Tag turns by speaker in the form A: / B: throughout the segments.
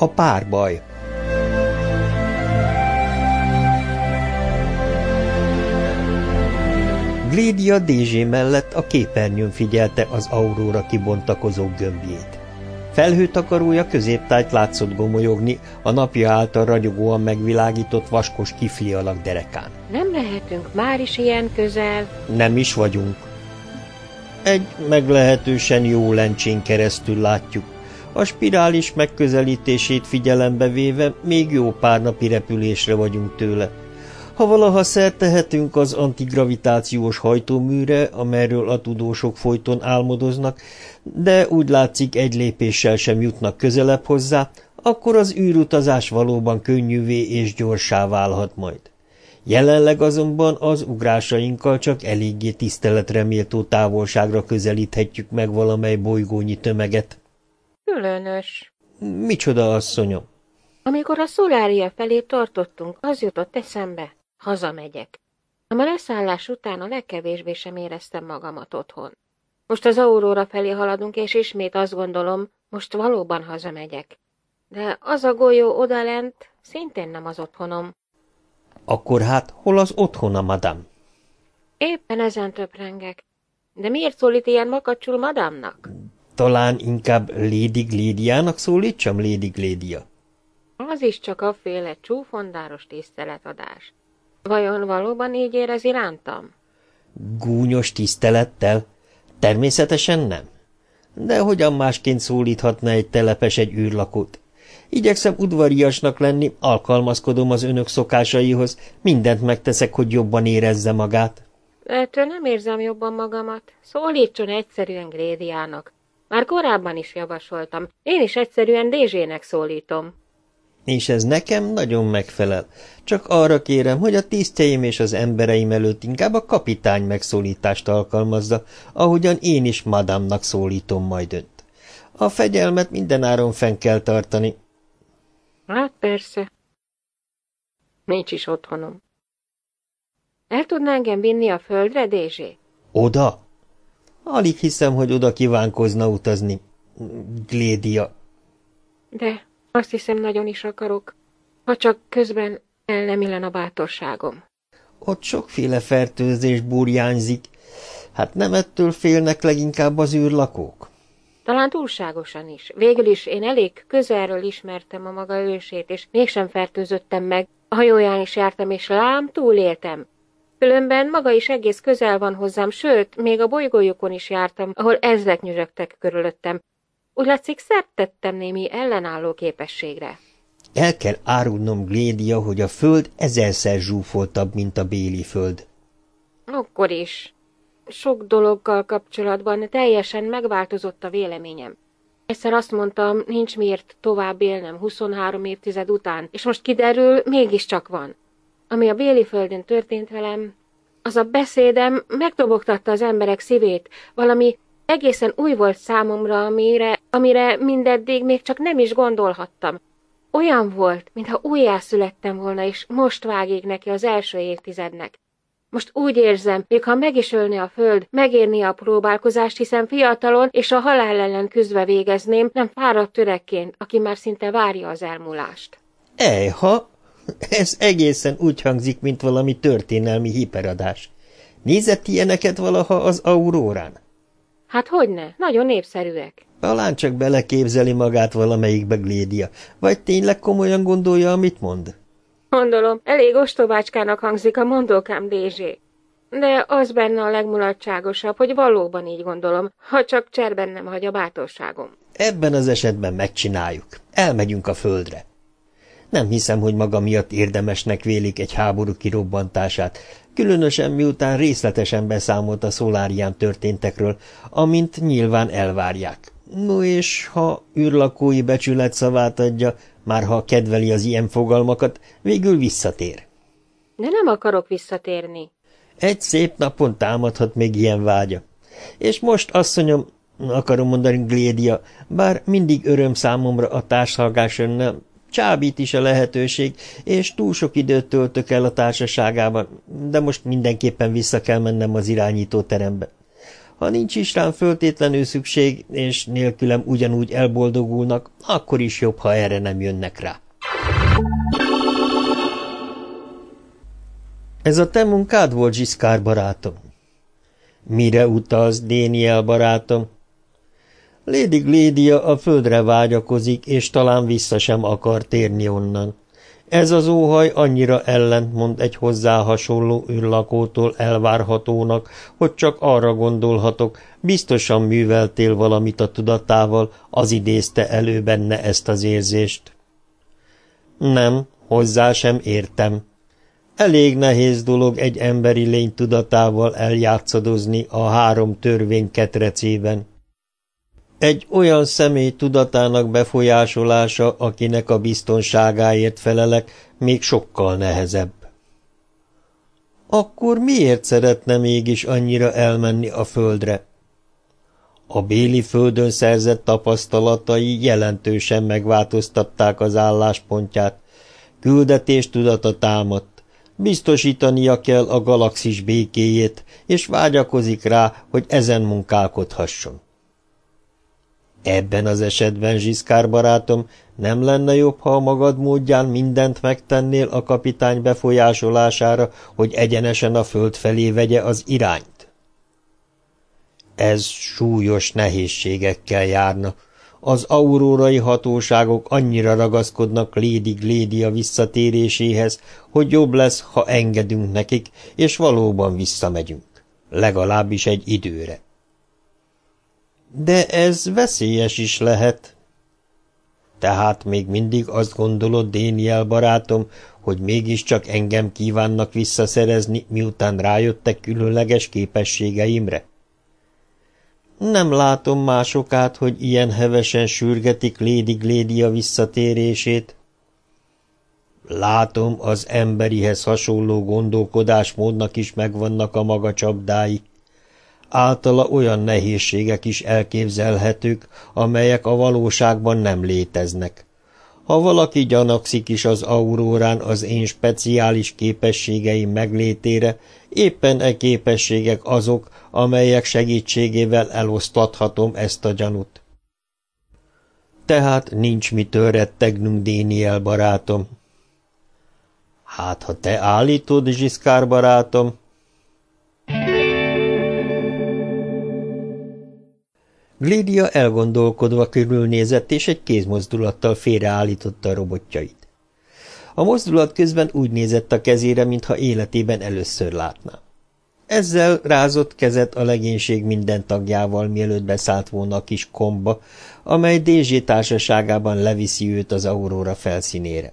A: A párbaj Glédia Dézsé mellett a képernyőn figyelte az auróra kibontakozó gömbjét. Felhőtakarója középtájt látszott gomolyogni a napja által ragyogóan megvilágított vaskos kifli alak derekán.
B: Nem lehetünk már is ilyen közel.
A: Nem is vagyunk. Egy meglehetősen jó lencsén keresztül látjuk. A spirális megközelítését figyelembe véve még jó pár napi repülésre vagyunk tőle. Ha valaha szertehetünk az antigravitációs hajtóműre, amelyről a tudósok folyton álmodoznak, de úgy látszik egy lépéssel sem jutnak közelebb hozzá, akkor az űrutazás valóban könnyűvé és gyorsá válhat majd. Jelenleg azonban az ugrásainkkal csak eléggé tiszteletreméltó távolságra közelíthetjük meg valamely bolygónyi tömeget.
B: Különös.
A: Micsoda, asszonyom?
B: Amikor a szolária felé tartottunk, az jutott eszembe. Hazamegyek. A leszállás után a legkevésbé sem éreztem magamat otthon. Most az auróra felé haladunk, és ismét azt gondolom, most valóban hazamegyek. De az a golyó odalent szintén nem az otthonom.
A: Akkor hát hol az otthona, madam?
B: Éppen ezen töprengek. De miért szólít ilyen makacsul madamnak?
A: Talán inkább Lady Glédiának szólítsam, Lady Glédia.
B: Az is csak a féle csúfondáros tiszteletadás. Vajon valóban így érez irántam?
A: Gúnyos tisztelettel? Természetesen nem. De hogyan másként szólíthatna egy telepes egy űrlakót? Igyekszem udvariasnak lenni, alkalmazkodom az önök szokásaihoz, mindent megteszek, hogy jobban érezze magát.
B: Ettől nem érzem jobban magamat. Szólítson egyszerűen Grédiának. Már korábban is javasoltam. Én is egyszerűen Dézsének szólítom
A: és ez nekem nagyon megfelel. Csak arra kérem, hogy a tisztjeim és az embereim előtt inkább a kapitány megszólítást alkalmazza, ahogyan én is madámnak szólítom majd önt. A fegyelmet mindenáron fenn kell tartani.
B: Hát persze. Nincs is otthonom. El tudná engem vinni a földre, Dézsé?
A: Oda? Alig hiszem, hogy oda kívánkozna utazni. Glédia.
B: De azt hiszem, nagyon is akarok, ha csak közben el nem illen a bátorságom.
A: Ott sokféle fertőzés burjánzik. Hát nem ettől félnek leginkább az űrlakók?
B: Talán túlságosan is. Végül is én elég közelről ismertem a maga ősét, és mégsem fertőzöttem meg. A hajóján is jártam, és lám, túléltem. Különben maga is egész közel van hozzám, sőt, még a bolygójukon is jártam, ahol ezrek nyüzsögtek körülöttem, úgy látszik, szert tettem némi ellenálló képességre.
A: El kell árulnom, Glédia, hogy a föld ezerszer zsúfoltabb, mint a béli föld.
B: Akkor is. Sok dologgal kapcsolatban teljesen megváltozott a véleményem. Egyszer azt mondtam, nincs miért tovább élnem 23 évtized után, és most kiderül, mégiscsak van. Ami a béli földön történt velem, az a beszédem megdobogtatta az emberek szívét, valami Egészen új volt számomra, amire, amire mindeddig még csak nem is gondolhattam. Olyan volt, mintha újjászülettem volna, és most vágik neki az első évtizednek. Most úgy érzem, még ha meg is ölne a föld, megérni a próbálkozást, hiszen fiatalon és a halál ellen küzdve végezném, nem fáradt törekként, aki már szinte várja az elmúlást.
A: Ejha, ez egészen úgy hangzik, mint valami történelmi hiperadás. Nézett ilyeneket valaha az aurórán?
B: Hát hogyne, nagyon népszerűek.
A: Talán csak beleképzeli magát valamelyikbe Glédia, vagy tényleg komolyan gondolja, amit mond?
B: Gondolom, elég ostobácskának hangzik a mondókám Dézsé. De az benne a legmulatságosabb, hogy valóban így gondolom, ha csak cserben nem hagy a bátorságom.
A: Ebben az esetben megcsináljuk. Elmegyünk a földre. Nem hiszem, hogy maga miatt érdemesnek vélik egy háború kirobbantását, különösen miután részletesen beszámolt a szolárián történtekről, amint nyilván elvárják. No és ha űrlakói becsület szavát adja, már ha kedveli az ilyen fogalmakat, végül visszatér.
B: De nem akarok visszatérni.
A: Egy szép napon támadhat még ilyen vágya. És most, asszonyom, akarom mondani Glédia, bár mindig öröm számomra a társalgás önnel, Csábít is a lehetőség, és túl sok időt töltök el a társaságában, de most mindenképpen vissza kell mennem az irányító terembe. Ha nincs is rám föltétlenül szükség, és nélkülem ugyanúgy elboldogulnak, akkor is jobb, ha erre nem jönnek rá. Ez a te munkád volt, Zsiszkár barátom? Mire utaz, Déniel barátom? Lady Glédia a földre vágyakozik, és talán vissza sem akar térni onnan. Ez az óhaj annyira ellentmond egy hozzá hasonló űrlakótól elvárhatónak, hogy csak arra gondolhatok, biztosan műveltél valamit a tudatával, az idézte elő benne ezt az érzést. Nem, hozzá sem értem. Elég nehéz dolog egy emberi lény tudatával eljátszadozni a három törvény ketrecében. Egy olyan személy tudatának befolyásolása, akinek a biztonságáért felelek, még sokkal nehezebb. Akkor miért szeretne mégis annyira elmenni a földre? A béli földön szerzett tapasztalatai jelentősen megváltoztatták az álláspontját. Küldetés tudata támadt. Biztosítania kell a galaxis békéjét, és vágyakozik rá, hogy ezen munkálkodhasson. Ebben az esetben, Zsiszkár barátom, nem lenne jobb, ha a magad módján mindent megtennél a kapitány befolyásolására, hogy egyenesen a föld felé vegye az irányt? Ez súlyos nehézségekkel járna. Az aurórai hatóságok annyira ragaszkodnak Lady Glédia visszatéréséhez, hogy jobb lesz, ha engedünk nekik, és valóban visszamegyünk. Legalábbis egy időre. De ez veszélyes is lehet. Tehát még mindig azt gondolod, Déniel barátom, hogy mégiscsak engem kívánnak visszaszerezni, miután rájöttek különleges képességeimre? Nem látom másokát, hogy ilyen hevesen sürgetik Lady Glédia visszatérését. Látom, az emberihez hasonló gondolkodásmódnak is megvannak a maga csapdái. Általa olyan nehézségek is elképzelhetők, amelyek a valóságban nem léteznek. Ha valaki gyanakszik is az aurórán az én speciális képességeim meglétére, éppen e képességek azok, amelyek segítségével elosztathatom ezt a gyanút. Tehát nincs mitől rettegnünk, Déniel barátom. Hát, ha te állítod, Zsiszkár barátom, Glédia elgondolkodva körülnézett, és egy kézmozdulattal félreállította a robotjait. A mozdulat közben úgy nézett a kezére, mintha életében először látná. Ezzel rázott kezet a legénység minden tagjával, mielőtt beszállt volna a kis komba, amely Dézsé társaságában leviszi őt az Aurora felszínére.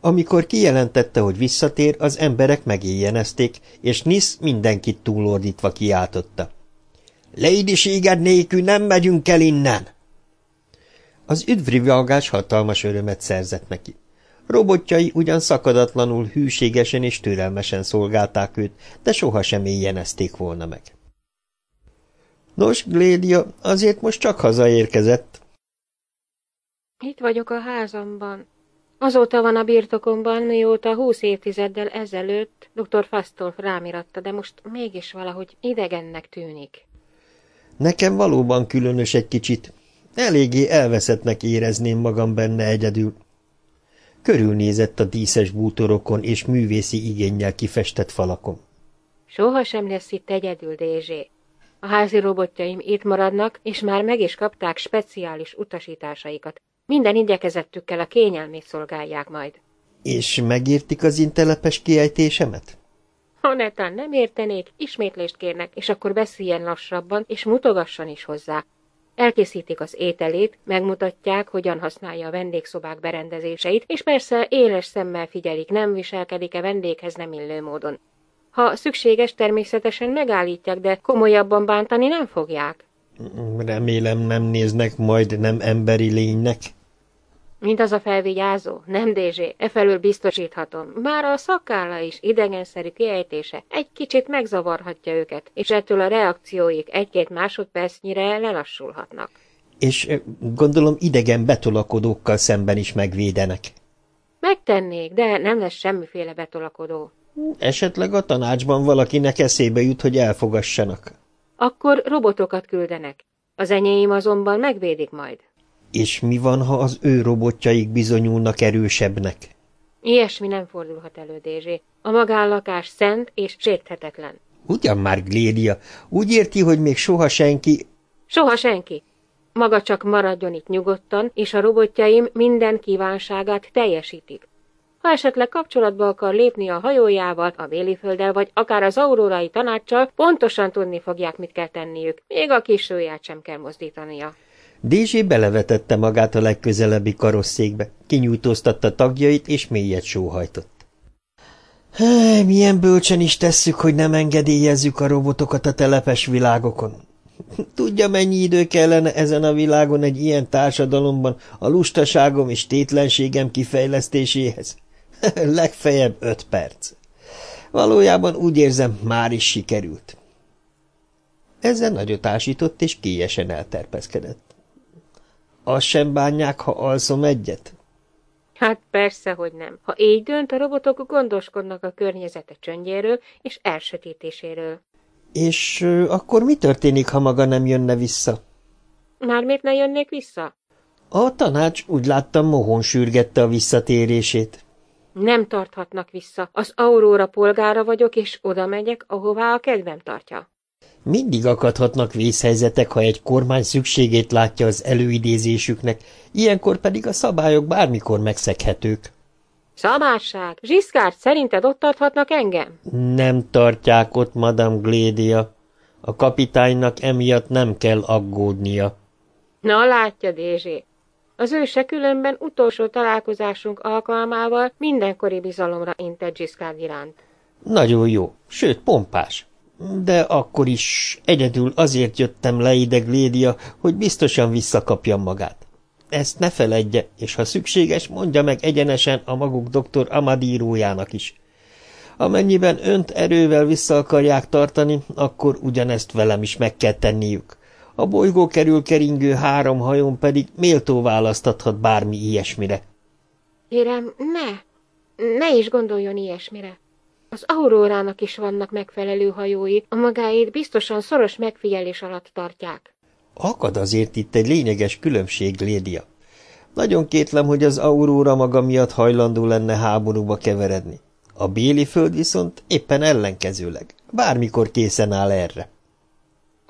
A: Amikor kijelentette, hogy visszatér, az emberek megéjjenezték, és Nisz mindenkit túlordítva kiáltotta. Lédiséged nélkül nem megyünk el innen! Az üdvrivalgás hatalmas örömet szerzett neki. Robotjai ugyan szakadatlanul, hűségesen és türelmesen szolgálták őt, de sohasem éjjenezték volna meg. Nos, Glédia, azért most csak hazaérkezett.
B: Itt vagyok a házamban. Azóta van a birtokomban, mióta húsz évtizeddel ezelőtt dr. Fastolf rámiratta, de most mégis valahogy idegennek tűnik.
A: Nekem valóban különös egy kicsit. Eléggé elveszettnek érezném magam benne egyedül. Körülnézett a díszes bútorokon és művészi igényel kifestett falakon.
B: Soha sem lesz itt egyedül, Dézsé. A házi robotjaim itt maradnak, és már meg is kapták speciális utasításaikat. Minden igyekezettükkel a kényelmét szolgálják majd.
A: És megértik az intelepes kiejtésemet?
B: Ha netán nem értenék, ismétlést kérnek, és akkor beszéljen lassabban, és mutogasson is hozzá. Elkészítik az ételét, megmutatják, hogyan használja a vendégszobák berendezéseit, és persze éles szemmel figyelik, nem viselkedik-e vendéghez nem illő módon. Ha szükséges, természetesen megállítják, de komolyabban bántani nem fogják.
A: Remélem nem néznek majd nem emberi lénynek.
B: Mint az a felvigyázó? Nem, Dézsé, efelől biztosíthatom. Már a szakálla is idegenszerű kiejtése egy kicsit megzavarhatja őket, és ettől a reakcióik egy-két másodpercnyire lelassulhatnak.
A: És gondolom idegen betolakodókkal szemben is megvédenek.
B: Megtennék, de nem lesz semmiféle betolakodó.
A: Esetleg a tanácsban valakinek eszébe jut, hogy elfogassanak.
B: akkor robotokat küldenek. Az enyém azonban megvédik majd.
A: És mi van, ha az ő robotjaik bizonyulnak erősebbnek?
B: Ilyesmi nem fordulhat elő, Dézsé. A magánlakás szent és sérthetetlen.
A: Ugyan már, Glédia, úgy érti, hogy még soha senki...
B: Soha senki. Maga csak maradjon itt nyugodtan, és a robotjaim minden kívánságát teljesítik. Ha esetleg kapcsolatba akar lépni a hajójával, a Bélifölddel, vagy akár az aurórai tanácssal, pontosan tudni fogják, mit kell tenniük. Még a kis sem kell mozdítania.
A: Dézsé belevetette magát a legközelebbi karosszékbe, kinyújtóztatta tagjait, és mélyet sóhajtott. Milyen bölcsen is tesszük, hogy nem engedélyezzük a robotokat a telepes világokon. Tudja, mennyi idő kellene ezen a világon egy ilyen társadalomban a lustaságom és tétlenségem kifejlesztéséhez? Legfeljebb öt perc. Valójában úgy érzem, már is sikerült. Ezzel nagyot ásított, és kélyesen elterpeszkedett. Azt sem bánják, ha alszom egyet?
B: Hát persze, hogy nem. Ha így dönt, a robotok gondoskodnak a környezete csöndjéről és elsötétéséről.
A: És akkor mi történik, ha maga nem jönne vissza?
B: Már miért ne jönnék vissza?
A: A tanács úgy láttam mohon sürgette a visszatérését.
B: Nem tarthatnak vissza. Az Aurora polgára vagyok, és oda megyek, ahová a kedvem tartja.
A: Mindig akadhatnak vészhelyzetek, ha egy kormány szükségét látja az előidézésüknek, ilyenkor pedig a szabályok bármikor megszeghetők.
B: Szabásság! Zsiszkárt, szerinted ott tarthatnak engem?
A: Nem tartják ott, Madame Glédia. A kapitánynak emiatt nem kell aggódnia.
B: Na, látja, Dézsé. Az ő se különben utolsó találkozásunk alkalmával mindenkori bizalomra intett Zsiszkárd iránt.
A: Nagyon jó, sőt, pompás. De akkor is egyedül azért jöttem le ide, Glédia, hogy biztosan visszakapjam magát. Ezt ne feledje, és ha szükséges, mondja meg egyenesen a maguk doktor Amadírójának is. Amennyiben önt erővel vissza akarják tartani, akkor ugyanezt velem is meg kell tenniük. A bolygó kerül keringő három hajón pedig méltó választathat bármi ilyesmire.
B: Kérem, ne! Ne is gondoljon ilyesmire. Az Aurórának is vannak megfelelő hajói, a magáét biztosan szoros megfigyelés alatt tartják.
A: Akad azért itt egy lényeges különbség, Lédia. Nagyon kétlem, hogy az Aurora maga miatt hajlandó lenne háborúba keveredni. A béli föld viszont éppen ellenkezőleg. Bármikor készen áll erre.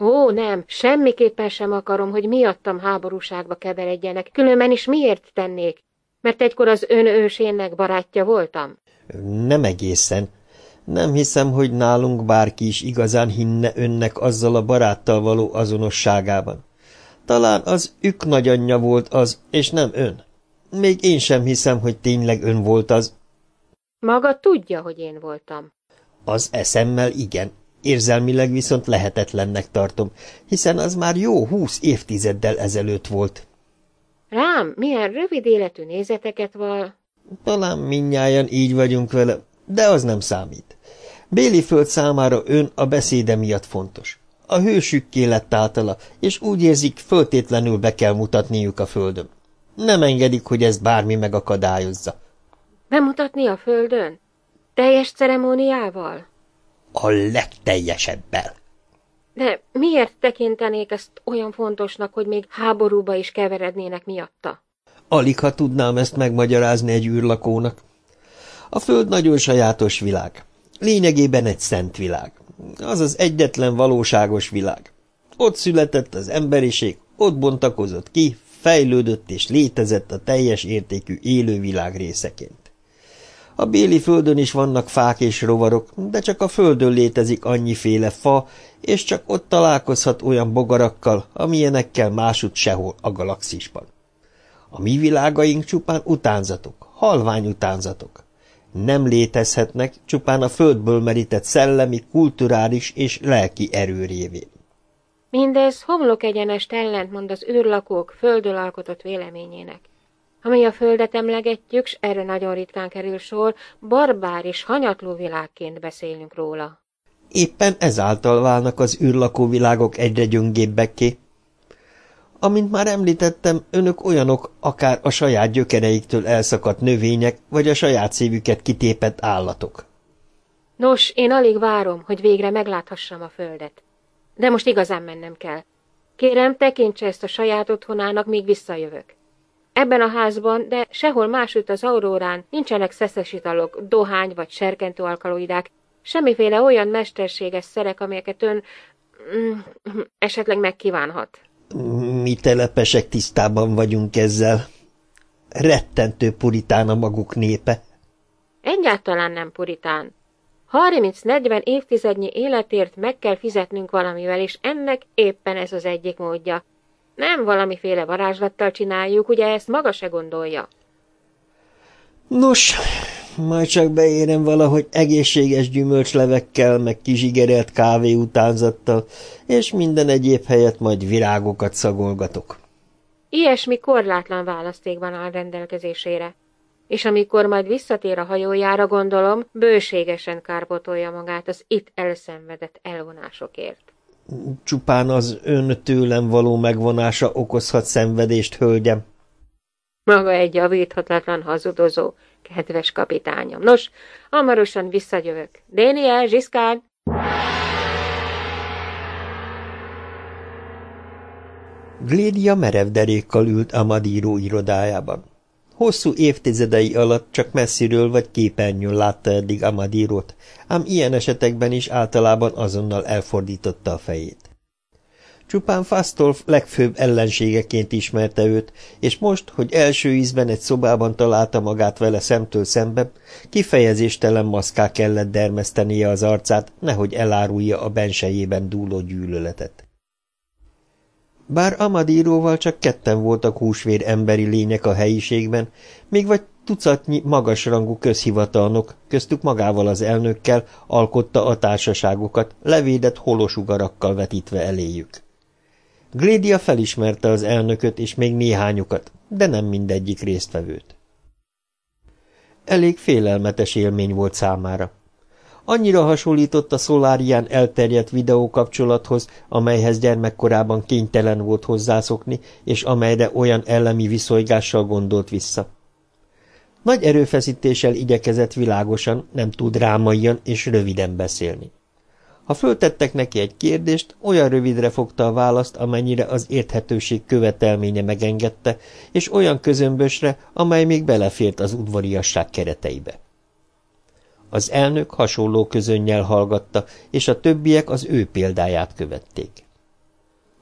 B: Ó, nem, semmiképpen sem akarom, hogy miattam háborúságba keveredjenek, különben is miért tennék? Mert egykor az ön ősének barátja voltam?
A: Nem egészen. Nem hiszem, hogy nálunk bárki is igazán hinne önnek azzal a baráttal való azonosságában. Talán az ük nagyanyja volt az, és nem ön. Még én sem hiszem, hogy tényleg ön volt az.
B: Maga tudja, hogy én voltam.
A: Az eszemmel igen, érzelmileg viszont lehetetlennek tartom, hiszen az már jó húsz évtizeddel ezelőtt volt.
B: Rám, milyen rövid életű nézeteket val.
A: Talán minnyáján így vagyunk vele, de az nem számít. Béli föld számára ön a beszéde miatt fontos. A hősükké lett általa, és úgy érzik, föltétlenül be kell mutatniuk a földön. Nem engedik, hogy ezt bármi megakadályozza.
B: Bemutatni a földön? Teljes ceremóniával?
A: A legteljesebbel.
B: De miért tekintenék ezt olyan fontosnak, hogy még háborúba is keverednének miatta?
A: Alig, ha tudnám ezt megmagyarázni egy űrlakónak. A Föld nagyon sajátos világ. Lényegében egy szent világ. Az az egyetlen valóságos világ. Ott született az emberiség, ott bontakozott ki, fejlődött és létezett a teljes értékű élővilág részeként. A béli földön is vannak fák és rovarok, de csak a földön létezik annyiféle fa, és csak ott találkozhat olyan bogarakkal, amilyenekkel másút sehol a galaxisban. A mi világaink csupán utánzatok, halvány utánzatok. Nem létezhetnek csupán a földből merített szellemi, kulturális és lelki erő révén.
B: Mindez homlok egyenest ellentmond az űrlakók földől alkotott véleményének. Ami a földet emlegetjük, s erre nagyon ritkán kerül sor, barbár és hanyatló világként beszélünk róla.
A: Éppen ezáltal válnak az űrlakóvilágok egyre gyöngébbekké. Amint már említettem, önök olyanok, akár a saját gyökereiktől elszakadt növények, vagy a saját szívüket kitépett állatok.
B: Nos, én alig várom, hogy végre megláthassam a földet. De most igazán mennem kell. Kérem, tekintse ezt a saját otthonának, míg visszajövök. Ebben a házban, de sehol másütt az aurórán nincsenek szeszes italok, dohány vagy serkentő alkaloidák, semmiféle olyan mesterséges szerek, amelyeket ön mm, esetleg megkívánhat.
A: Mi telepesek tisztában vagyunk ezzel. Rettentő puritán a maguk népe.
B: Egyáltalán nem puritán. 30-40 évtizednyi életért meg kell fizetnünk valamivel, és ennek éppen ez az egyik módja. Nem valamiféle varázslattal csináljuk, ugye ezt maga se gondolja.
A: Nos, majd csak beérem valahogy egészséges gyümölcslevekkel, meg kizsigerelt kávé utánzattal, és minden egyéb helyet majd virágokat szagolgatok.
B: Ilyesmi korlátlan választékban áll rendelkezésére és amikor majd visszatér a hajójára, gondolom, bőségesen kárpotolja magát az itt elszenvedett elvonásokért.
A: Csupán az ön tőlem való megvonása okozhat szenvedést, hölgyem.
B: Maga egy javíthatatlan hazudozó, kedves kapitányom. Nos, hamarosan visszajövök. Déniel, Zsiszkár!
A: Glédia merev derékkal ült Amadíró irodájában. Hosszú évtizedei alatt csak messziről vagy képernyőn látta eddig Amadírót, ám ilyen esetekben is általában azonnal elfordította a fejét. Csupán Fastolf legfőbb ellenségeként ismerte őt, és most, hogy első ízben egy szobában találta magát vele szemtől szembe, kifejezéstelen maszká kellett dermesztenie az arcát, nehogy elárulja a bensejében dúló gyűlöletet. Bár Amadíróval csak ketten voltak húsvér emberi lények a helyiségben, még vagy tucatnyi magasrangú közhivatalnok, köztük magával az elnökkel alkotta a társaságokat, levédett holosugarakkal vetítve eléjük. Glédia felismerte az elnököt és még néhányukat, de nem mindegyik résztvevőt. Elég félelmetes élmény volt számára. Annyira hasonlított a Szolárián elterjedt videókapcsolathoz, amelyhez gyermekkorában kénytelen volt hozzászokni, és amelyre olyan ellemi viszonygással gondolt vissza. Nagy erőfeszítéssel igyekezett világosan, nem túl drámaian és röviden beszélni. Ha föltettek neki egy kérdést, olyan rövidre fogta a választ, amennyire az érthetőség követelménye megengedte, és olyan közömbösre, amely még belefért az udvariasság kereteibe. Az elnök hasonló közönnyel hallgatta, és a többiek az ő példáját követték.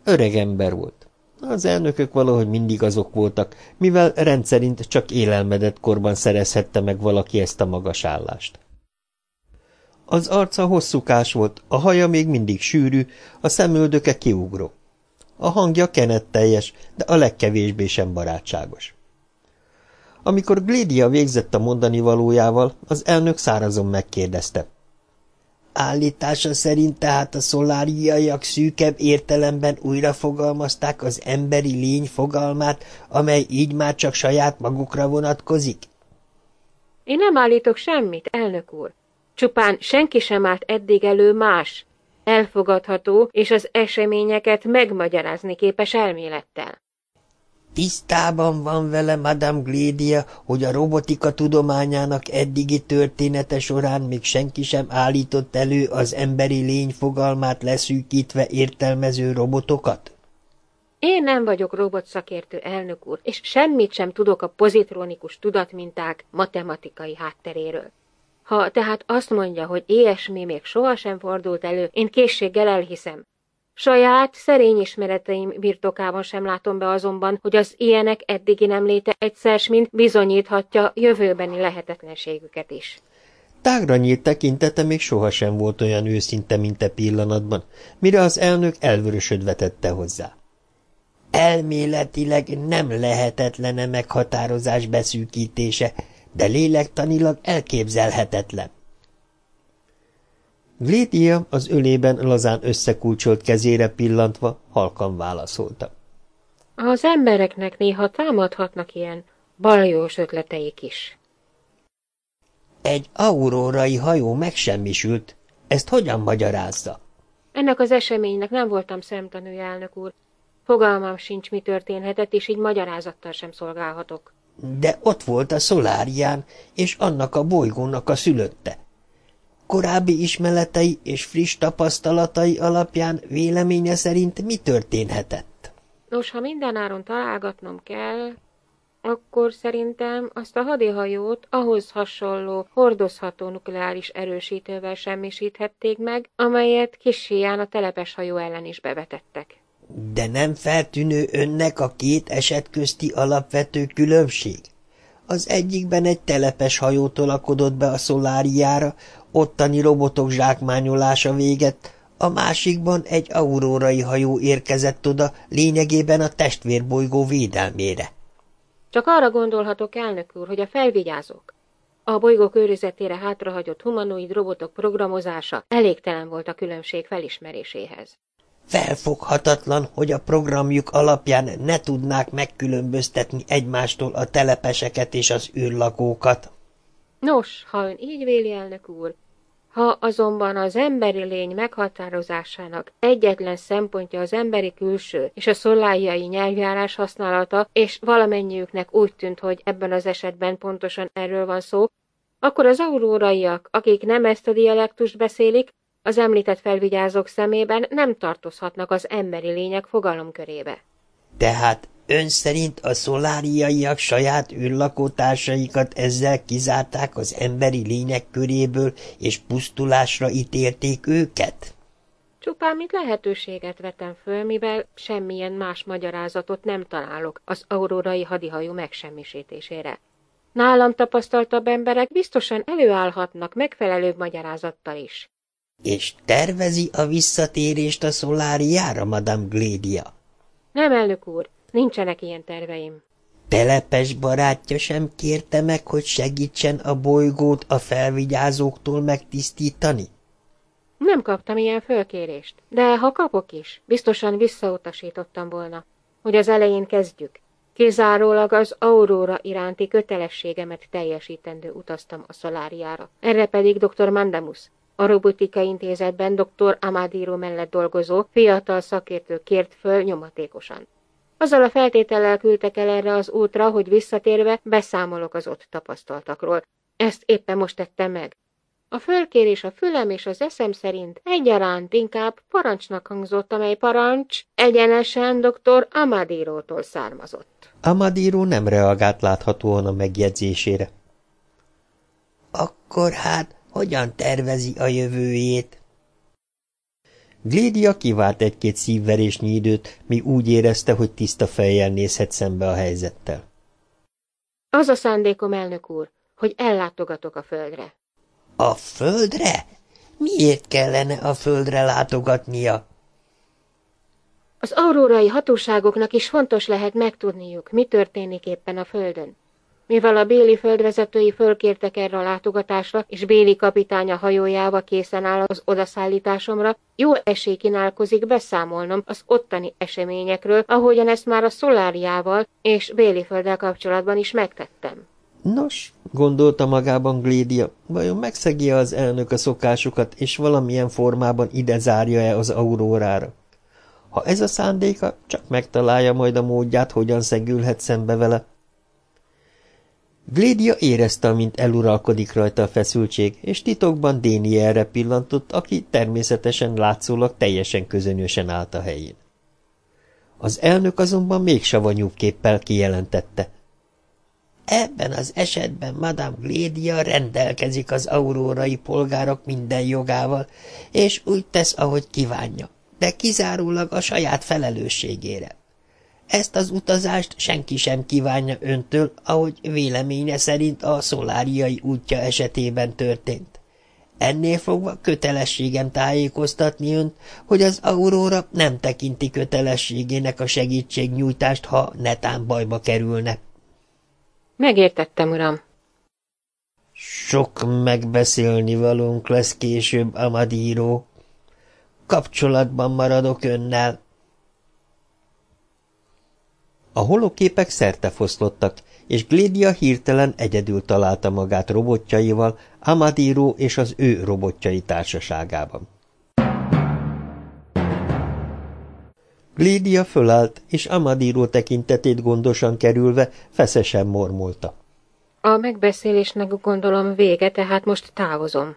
A: Öreg ember volt. Az elnökök valahogy mindig azok voltak, mivel rendszerint csak élelmedett korban szerezhette meg valaki ezt a magas állást. Az arca hosszúkás volt, a haja még mindig sűrű, a szemöldöke kiugró. A hangja kenetteljes, de a legkevésbé sem barátságos. Amikor Glédia végzett a mondani valójával, az elnök szárazon megkérdezte. Állítása szerint tehát a szoláriaiak szűkebb értelemben újra fogalmazták az emberi lény fogalmát, amely így már csak saját magukra vonatkozik?
B: Én nem állítok semmit, elnök úr. Csupán senki sem állt eddig elő más, elfogadható és az eseményeket megmagyarázni képes elmélettel.
C: Tisztában van vele Madame Glédia, hogy a robotika tudományának eddigi története során még senki sem állított elő az emberi lény fogalmát leszűkítve értelmező robotokat?
B: Én nem vagyok robotszakértő, elnök úr, és semmit sem tudok a pozitronikus tudatminták matematikai hátteréről. Ha tehát azt mondja, hogy ilyesmi még sohasem fordult elő, én készséggel elhiszem, Saját, szerény ismereteim birtokában sem látom be azonban, hogy az ilyenek eddigi nem léte egyszer, mint bizonyíthatja jövőbeni lehetetlenségüket is.
A: Tágra nyílt tekintete még sohasem volt olyan őszinte, mint e pillanatban, mire az elnök elvörösödve tette hozzá.
C: Elméletileg nem lehetetlene meghatározás beszűkítése, de lélektanilag elképzelhetetlen.
A: Glédia az ölében lazán összekulcsolt kezére pillantva halkan válaszolta.
B: Az embereknek néha támadhatnak ilyen baljós ötleteik is.
C: Egy aurórai hajó megsemmisült. Ezt hogyan magyarázza?
B: Ennek az eseménynek nem voltam szemtanúja, elnök úr. Fogalmam sincs, mi történhetett, és így magyarázattal sem szolgálhatok.
C: De ott volt a szolárián, és annak a bolygónak a szülötte.
A: korábbi ismeretei és friss tapasztalatai alapján véleménye szerint mi történhetett?
B: Nos, ha mindenáron találgatnom kell, akkor szerintem azt a hadihajót ahhoz hasonló, hordozható nukleáris erősítővel semmisíthették meg, amelyet Kissiján a telepes hajó ellen is bevetettek.
A: De nem feltűnő önnek a két eset közti alapvető különbség? Az egyikben egy telepes hajó tolakodott be a szoláriára, ottani robotok zsákmányolása véget, a másikban egy aurórai hajó érkezett oda, lényegében a testvérbolygó védelmére.
B: Csak arra gondolhatok, elnök úr, hogy a felvigyázók, a bolygó környezetére hátrahagyott humanoid robotok programozása elégtelen volt a különbség felismeréséhez.
A: Felfoghatatlan, hogy a programjuk alapján ne tudnák megkülönböztetni egymástól a telepeseket és az űrlakókat.
B: Nos, ha ön így véli, elnök úr, ha azonban az emberi lény meghatározásának egyetlen szempontja az emberi külső és a szolájai nyelvjárás használata, és valamennyiüknek úgy tűnt, hogy ebben az esetben pontosan erről van szó, akkor az auróraiak, akik nem ezt a dialektust beszélik, az említett felvigyázók szemében nem tartozhatnak az emberi lények fogalomkörébe.
A: Tehát ön szerint a szoláriaiak saját űrlakótársaikat ezzel kizárták az emberi lények köréből, és pusztulásra ítélték őket?
B: Csupán mint lehetőséget vetem föl, mivel semmilyen más magyarázatot nem találok az aurórai hadihajó megsemmisítésére. Nálam tapasztaltabb emberek biztosan előállhatnak megfelelőbb magyarázattal is.
A: És tervezi a visszatérést a szoláriára, Madame Glédia?
B: Nem, elnök úr, nincsenek ilyen terveim.
A: Telepes barátja sem kérte meg, hogy segítsen a bolygót a felvigyázóktól megtisztítani?
B: Nem kaptam ilyen fölkérést, de ha kapok is, biztosan visszautasítottam volna, hogy az elején kezdjük. Kizárólag az Aurora iránti kötelességemet teljesítendő utaztam a szoláriára. Erre pedig dr. Mandamus, a Robotika Intézetben dr. Amadiro mellett dolgozó fiatal szakértő kért föl nyomatékosan. Azzal a feltétellel küldtek el erre az útra, hogy visszatérve beszámolok az ott tapasztaltakról. Ezt éppen most tettem meg. A fölkérés a fülem és az eszem szerint egyaránt inkább parancsnak hangzott, amely parancs egyenesen dr. Amadiró-tól származott.
D: Amadiro nem reagált láthatóan a megjegyzésére.
A: Akkor hát hogyan tervezi a jövőjét?
D: Glédia kivált egy-két szívverésnyi időt, mi úgy érezte, hogy tiszta fejjel nézhet szembe a helyzettel.
B: Az a szándékom, elnök úr, hogy ellátogatok a földre.
A: A földre? Miért kellene a földre látogatnia?
B: Az aurórai hatóságoknak is fontos lehet megtudniuk, mi történik éppen a földön. Mivel a Béli földvezetői fölkértek erre a látogatásra, és Béli kapitánya hajójával készen áll az odaszállításomra, jó esély kínálkozik beszámolnom az ottani eseményekről, ahogyan ezt már a szoláriával és Béli földdel kapcsolatban is megtettem.
D: Nos, gondolta magában Glédia, vajon megszegi az elnök a szokásukat, és valamilyen formában ide zárja-e az aurórára? Ha ez a szándéka, csak megtalálja majd a módját, hogyan szegülhet szembe vele. Glédia érezte, amint eluralkodik rajta a feszültség, és titokban Dénielre pillantott, aki természetesen látszólag teljesen közönösen állt a helyén. Az elnök azonban még savanyúbb képpel kijelentette.
A: Ebben az esetben Madame Glédia rendelkezik az aurórai polgárok minden jogával, és úgy tesz, ahogy kívánja, de kizárólag a saját felelősségére. Ezt az utazást senki sem kívánja öntől, ahogy véleménye szerint a szoláriai útja esetében történt. Ennél fogva kötelességem tájékoztatni önt, hogy az Aurora nem tekinti kötelességének a segítségnyújtást, ha netán bajba kerülne.
B: Megértettem, uram.
A: Sok megbeszélni valónk lesz később, Amadíró. Kapcsolatban maradok önnel.
D: A holoképek szerte foszlottak, és Glédia hirtelen egyedül találta magát robotjaival, Amadiro és az ő robotjai társaságában. Glédia fölállt, és Amadiro tekintetét gondosan kerülve feszesen mormolta.
B: A megbeszélésnek gondolom vége, tehát most távozom.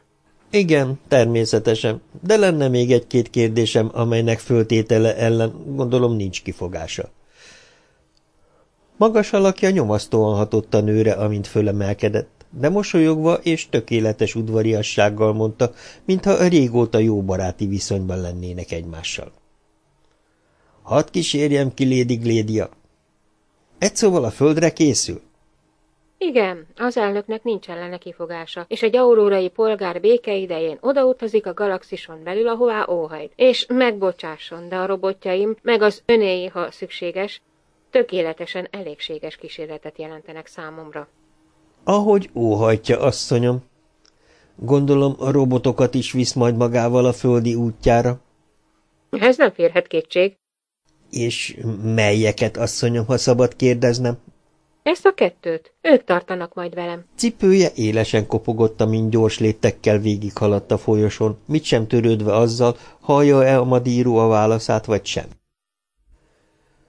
A: Igen, természetesen, de lenne még egy-két kérdésem, amelynek föltétele ellen gondolom nincs kifogása. Magas alakja nyomasztóan hatott a nőre, amint fölemelkedett, de mosolyogva és tökéletes udvariassággal mondta, mintha régóta jó baráti viszonyban lennének egymással. Hadd kísérjem ki Lady Glédia. Egy szóval a földre készül?
B: Igen, az elnöknek nincs ellene kifogása, és egy aurórai polgár béke idején odautazik a galaxison belül, ahová óhajt, és megbocsásson, de a robotjaim, meg az önéi, ha szükséges, tökéletesen elégséges kísérletet jelentenek számomra.
A: Ahogy óhajtja, asszonyom. Gondolom a robotokat is visz majd magával a földi útjára.
B: Ez nem férhet kétség.
A: És melyeket, asszonyom, ha szabad kérdeznem?
B: Ezt a kettőt. Ők tartanak majd velem.
A: Cipője élesen kopogott, amint gyors léptekkel végighaladt a folyosón, mit sem törődve azzal, hallja-e a madíró a válaszát, vagy sem.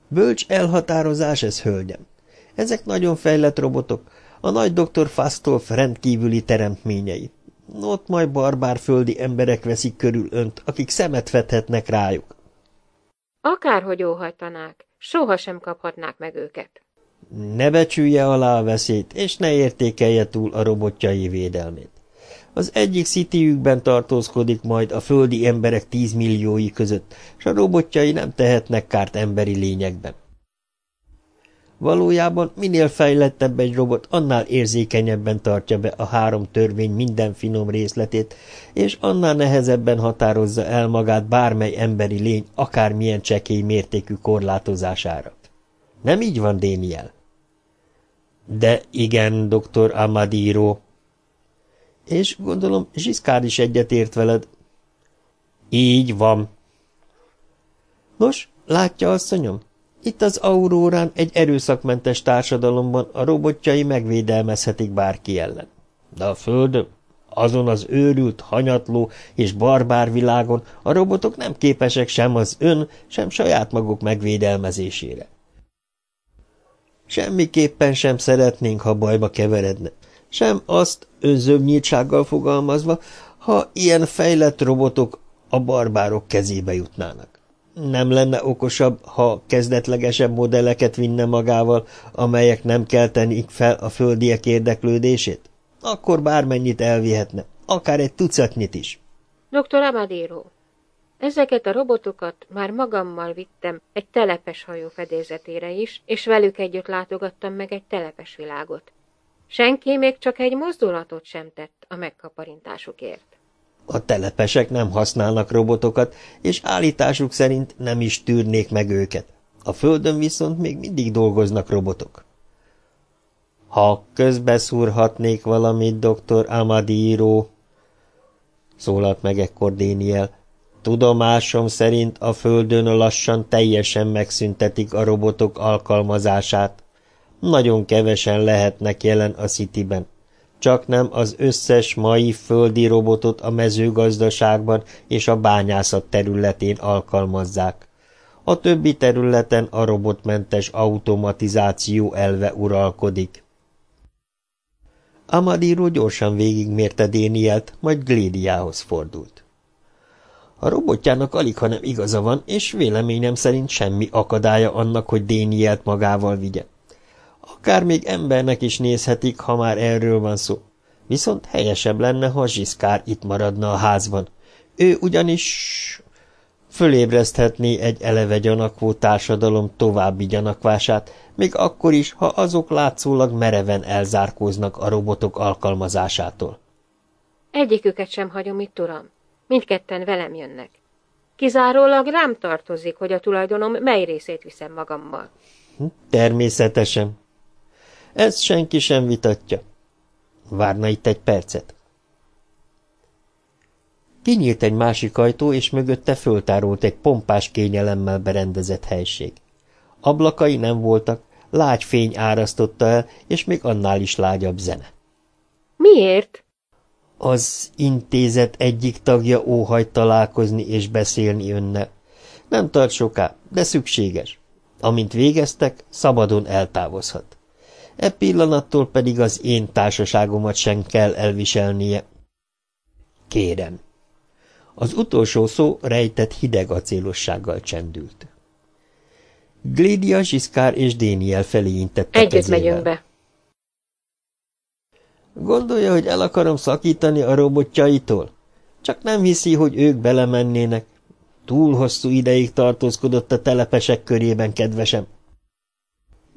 A: Bölcs elhatározás ez, hölgyem. Ezek nagyon fejlett robotok, a nagy doktor Fastolf rendkívüli teremtményei. Ott majd barbár földi emberek veszik körül önt, akik szemet vethetnek rájuk.
B: Akárhogy óhajtanák, soha sem kaphatnák meg őket.
A: Ne becsülje alá a veszélyt, és ne értékelje túl a robotjai védelmét. Az egyik szitiükben tartózkodik majd a földi emberek tízmilliói között, s a robotjai nem tehetnek kárt emberi lényekben. Valójában minél fejlettebb egy robot, annál érzékenyebben tartja be a három törvény minden finom részletét, és annál nehezebben határozza el magát bármely emberi lény akármilyen csekély mértékű korlátozására. Nem így van, Déniel? De igen, doktor Amadiro. És gondolom, Zsiszkár is egyetért veled. Így van. Nos, látja, asszonyom? Itt az Aurórán egy erőszakmentes társadalomban a robotjai megvédelmezhetik bárki ellen. De a Földön, azon az őrült, hanyatló és barbár világon a robotok nem képesek sem az ön, sem saját maguk megvédelmezésére. Semmiképpen sem szeretnénk, ha bajba keveredne. Sem azt, önzőbb nyíltsággal fogalmazva, ha ilyen fejlett robotok a barbárok kezébe jutnának. Nem lenne okosabb, ha kezdetlegesebb modelleket vinne magával, amelyek nem keltenik fel a földiek érdeklődését? Akkor bármennyit elvihetne, akár egy tucatnyit is.
B: Dr. Amadero, ezeket a robotokat már magammal vittem egy telepes hajó fedélzetére is, és velük együtt látogattam meg egy telepes világot. Senki még csak egy mozdulatot sem tett a megkaparintásukért.
A: A telepesek nem használnak robotokat, és állításuk szerint nem is tűrnék meg őket. A földön viszont még mindig dolgoznak robotok. Ha közbeszúrhatnék valamit, doktor Amadiro, szólalt meg ekkor Déniel, tudomásom szerint a földön lassan teljesen megszüntetik a robotok alkalmazását. Nagyon kevesen lehetnek jelen a Cityben. Csak nem az összes mai földi robotot a mezőgazdaságban és a bányászat területén alkalmazzák. A többi területen a robotmentes automatizáció elve uralkodik. Amadiro gyorsan végigmérte Dénielt, majd Glédiához fordult. A robotjának alig, hanem igaza van, és véleményem szerint semmi akadálya annak, hogy Dénielt magával vigye. Akár még embernek is nézhetik, ha már erről van szó. Viszont helyesebb lenne, ha Zsiszkár itt maradna a házban. Ő ugyanis fölébreszthetné egy eleve gyanakvó társadalom további gyanakvását, még akkor is, ha azok látszólag mereven elzárkóznak a robotok alkalmazásától.
B: Egyiküket sem hagyom itt, uram. Mindketten velem jönnek. Kizárólag rám tartozik, hogy a tulajdonom mely részét viszem magammal.
A: Természetesen. Ezt senki sem vitatja. Várna itt egy percet. Kinyílt egy másik ajtó, és mögötte föltárult egy pompás kényelemmel berendezett helység. Ablakai nem voltak, lágy fény árasztotta el, és még annál is lágyabb zene.
B: Miért?
A: Az intézet egyik tagja óhajt találkozni és beszélni önnel. Nem tart soká, de szükséges. Amint végeztek, szabadon eltávozhat. E pillanattól pedig az én társaságomat sem kell elviselnie. Kérem. Az utolsó szó rejtett hideg acélossággal csendült. Glédia, Zsiszkár és Déniel felé intett
B: Együtt kezével. megyünk be.
A: Gondolja, hogy el akarom szakítani a robotjaitól? Csak nem hiszi, hogy ők belemennének. Túl hosszú ideig tartózkodott a telepesek körében, kedvesem.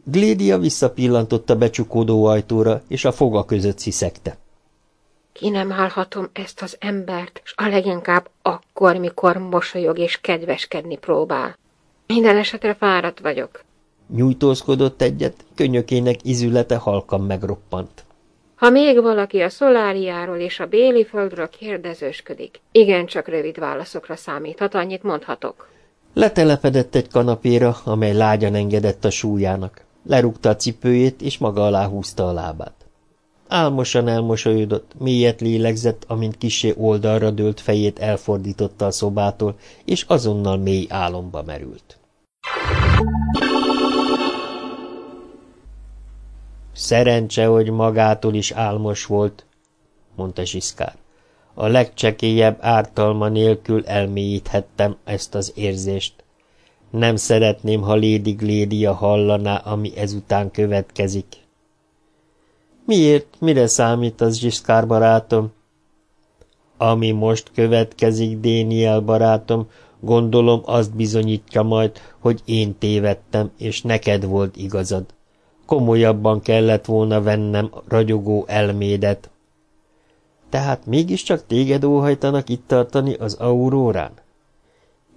A: Glédia visszapillantott a becsukódó ajtóra, és a foga között sziszegte.
B: Ki nem állhatom ezt az embert, és a leginkább akkor, mikor mosolyog és kedveskedni próbál. Minden esetre fáradt vagyok.
A: Nyújtózkodott egyet, könyökének izülete halkan megroppant.
B: Ha még valaki a szoláriáról és a béli földről kérdezősködik, igencsak rövid válaszokra számíthat, annyit mondhatok.
A: Letelepedett egy kanapéra, amely lágyan engedett a súlyának. Lerúgta a cipőjét, és maga alá húzta a lábát. Álmosan elmosolyodott, mélyet lélegzett, amint kisé oldalra dőlt fejét elfordította a szobától, és azonnal mély álomba merült. Szerencse, hogy magától is álmos volt, mondta Zsiszkár. A legcsekélyebb ártalma nélkül elmélyíthettem ezt az érzést. Nem szeretném, ha Lady Glédia hallaná, ami ezután következik. Miért? Mire számít az Zsiszkár barátom? Ami most következik, Déniel barátom, gondolom azt bizonyítja majd, hogy én tévedtem, és neked volt igazad. Komolyabban kellett volna vennem ragyogó elmédet. Tehát mégiscsak téged óhajtanak itt tartani az aurórán?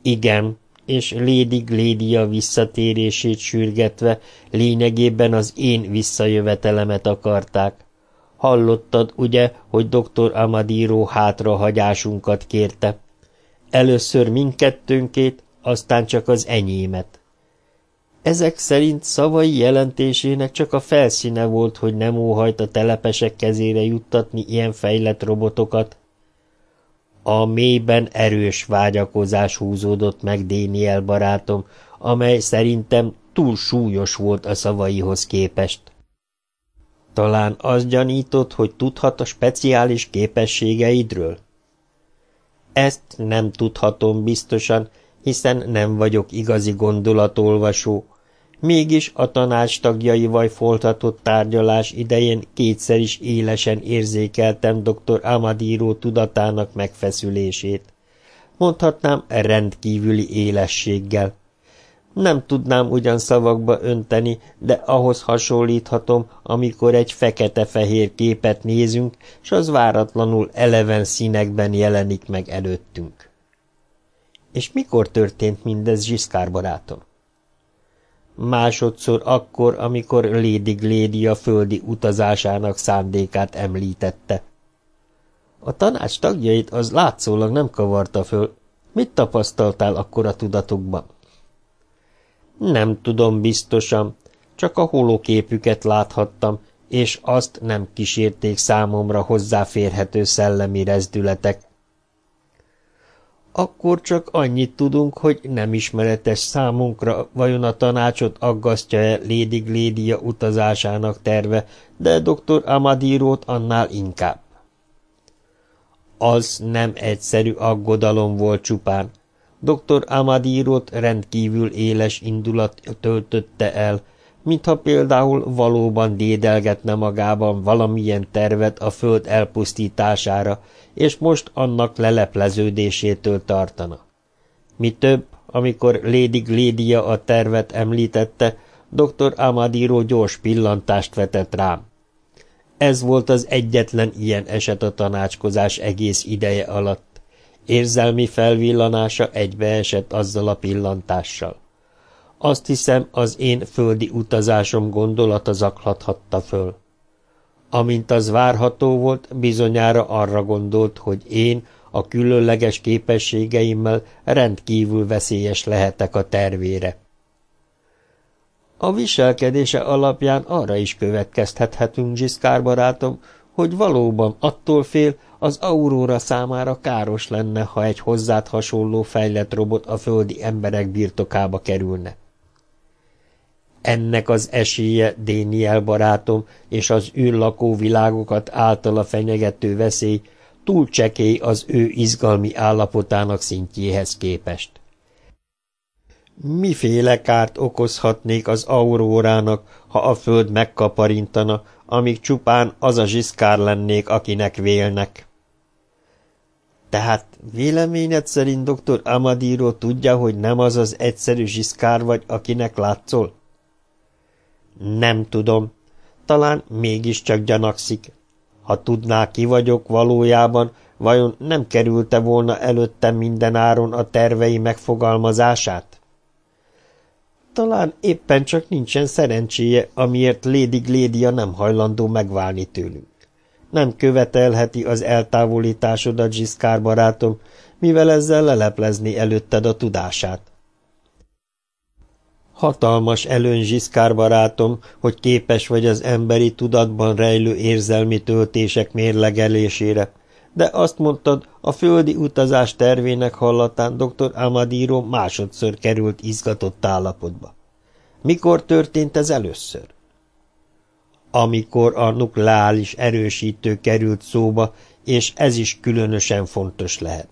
A: Igen, és Lady Glédia visszatérését sürgetve lényegében az én visszajövetelemet akarták. Hallottad, ugye, hogy dr. Amadiro hátrahagyásunkat kérte? Először mindkettőnkét, aztán csak az enyémet. Ezek szerint szavai jelentésének csak a felszíne volt, hogy nem óhajt a telepesek kezére juttatni ilyen fejlett robotokat. A mélyben erős vágyakozás húzódott meg Déniel barátom, amely szerintem túl súlyos volt a szavaihoz képest. Talán az gyanított, hogy tudhat a speciális képességeidről? Ezt nem tudhatom biztosan, hiszen nem vagyok igazi gondolatolvasó, Mégis a tanács tagjaival folytatott tárgyalás idején kétszer is élesen érzékeltem dr. Amadíró tudatának megfeszülését. Mondhatnám rendkívüli élességgel. Nem tudnám ugyan szavakba önteni, de ahhoz hasonlíthatom, amikor egy fekete-fehér képet nézünk, s az váratlanul eleven színekben jelenik meg előttünk. És mikor történt mindez, Zsiszkár barátom? Másodszor akkor, amikor Lady Glédia földi utazásának szándékát említette. A tanács tagjait az látszólag nem kavarta föl. Mit tapasztaltál akkor a tudatokban? Nem tudom biztosan, csak a holoképüket láthattam, és azt nem kísérték számomra hozzáférhető szellemi rezdületek. Akkor csak annyit tudunk, hogy nem ismeretes számunkra, vajon a tanácsot aggasztja-e Lady Glédia utazásának terve, de dr. Amadirót annál inkább. Az nem egyszerű aggodalom volt csupán. Dr. Amadirot rendkívül éles indulat töltötte el, mintha például valóban dédelgetne magában valamilyen tervet a föld elpusztítására, és most annak lelepleződésétől tartana. Mi több, amikor Lady Glédia a tervet említette, dr. Amadiro gyors pillantást vetett rám. Ez volt az egyetlen ilyen eset a tanácskozás egész ideje alatt. Érzelmi felvillanása egybeesett azzal a pillantással. Azt hiszem, az én földi utazásom gondolata zaklathatta föl. Amint az várható volt, bizonyára arra gondolt, hogy én a különleges képességeimmel rendkívül veszélyes lehetek a tervére. A viselkedése alapján arra is következtethetünk, Zsiszkár barátom, hogy valóban attól fél, az Aurora számára káros lenne, ha egy hozzád hasonló fejlett robot a földi emberek birtokába kerülne. Ennek az esélye, Déniel barátom, és az űrlakó világokat általa fenyegető veszély túl csekély az ő izgalmi állapotának szintjéhez képest. Miféle kárt okozhatnék az aurórának, ha a föld megkaparintana, amíg csupán az a zsiszkár lennék, akinek vélnek? Tehát véleményed szerint dr. Amadiro tudja, hogy nem az az egyszerű zsiszkár vagy, akinek látszol? Nem tudom. Talán mégiscsak gyanakszik. Ha tudná, ki vagyok valójában, vajon nem kerülte volna előttem minden áron a tervei megfogalmazását? Talán éppen csak nincsen szerencséje, amiért Lady Glédia nem hajlandó megválni tőlünk. Nem követelheti az eltávolításodat, Zsiszkár barátom, mivel ezzel leleplezni előtted a tudását. Hatalmas előny, Zsiszkár barátom, hogy képes vagy az emberi tudatban rejlő érzelmi töltések mérlegelésére, de azt mondtad, a földi utazás tervének hallatán dr. Amadiro másodszor került izgatott állapotba. Mikor történt ez először? Amikor a nukleális erősítő került szóba, és ez is különösen fontos lehet.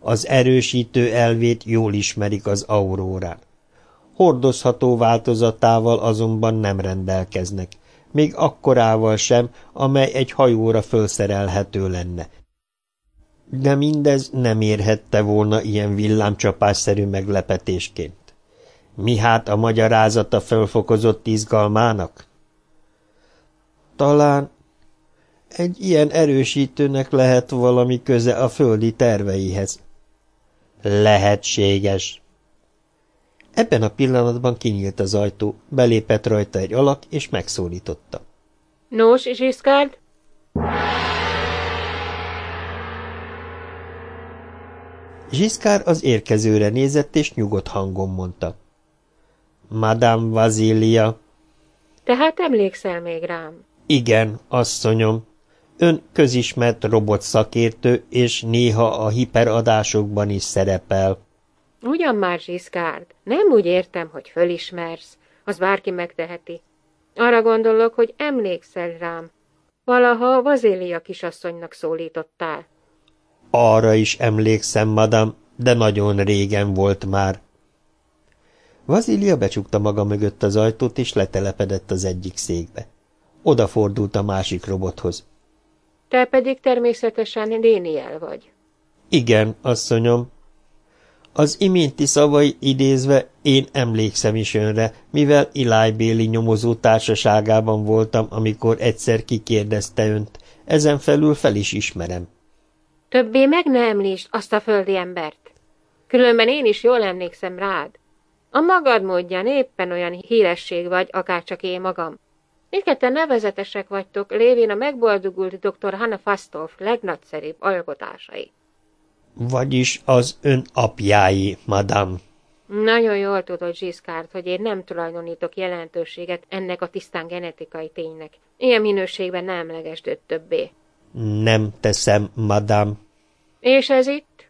A: Az erősítő elvét jól ismerik az aurórán. Hordozható változatával azonban nem rendelkeznek, még akkorával sem, amely egy hajóra fölszerelhető lenne, de mindez nem érhette volna ilyen villámcsapásszerű meglepetésként. Mi hát a magyarázata fölfokozott izgalmának? Talán egy ilyen erősítőnek lehet valami köze a földi terveihez. Lehetséges. Ebben a pillanatban kinyílt az ajtó, belépett rajta egy alak, és megszólította.
B: Nos, Zsiszkárd?
A: Zsiszkár az érkezőre nézett, és nyugodt hangon mondta. Madame Vazília.
B: Tehát emlékszel még rám?
A: Igen, asszonyom. Ön közismert robot szakértő, és néha a hiperadásokban is szerepel.
B: Ugyan már, Zsiszkárd, nem úgy értem, hogy fölismersz. Az bárki megteheti. Arra gondolok, hogy emlékszel rám. Valaha Vazélia kisasszonynak szólítottál.
A: Arra is emlékszem, madam, de nagyon régen volt már. Vazília becsukta maga mögött az ajtót, és letelepedett az egyik székbe. Odafordult a másik robothoz.
B: Te pedig természetesen Déniel vagy.
A: Igen, asszonyom. Az iménti szavai idézve én emlékszem is önre, mivel Eli Béli nyomozó társaságában voltam, amikor egyszer kikérdezte önt. Ezen felül fel is ismerem.
B: Többé meg ne említsd azt a földi embert. Különben én is jól emlékszem rád. A magad módján éppen olyan híresség vagy, akárcsak én magam. Mindketten nevezetesek vagytok, lévén a megboldogult dr. Hanna Fastolf legnagyszerűbb alkotásai.
A: Vagyis az ön apjái, madam.
B: Nagyon jól tudod, Zsiszkárt, hogy én nem tulajdonítok jelentőséget ennek a tisztán genetikai ténynek. Ilyen minőségben nem emlegesd többé.
A: Nem teszem, madam.
B: És ez itt?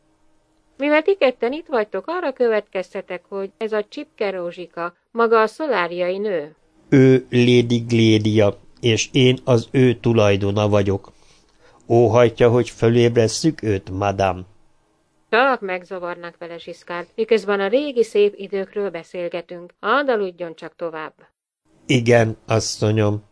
B: Mivel ti ketten itt vagytok, arra következtetek, hogy ez a Csipke Rózsika, maga a szoláriai nő.
A: Ő Lady Glédia, és én az ő tulajdona vagyok. Óhajtja, hogy fölébresszük őt, madam.
B: Csak megzavarnak vele Zsiszkár, miközben a régi szép időkről beszélgetünk. Andaludjon csak tovább.
A: Igen, asszonyom.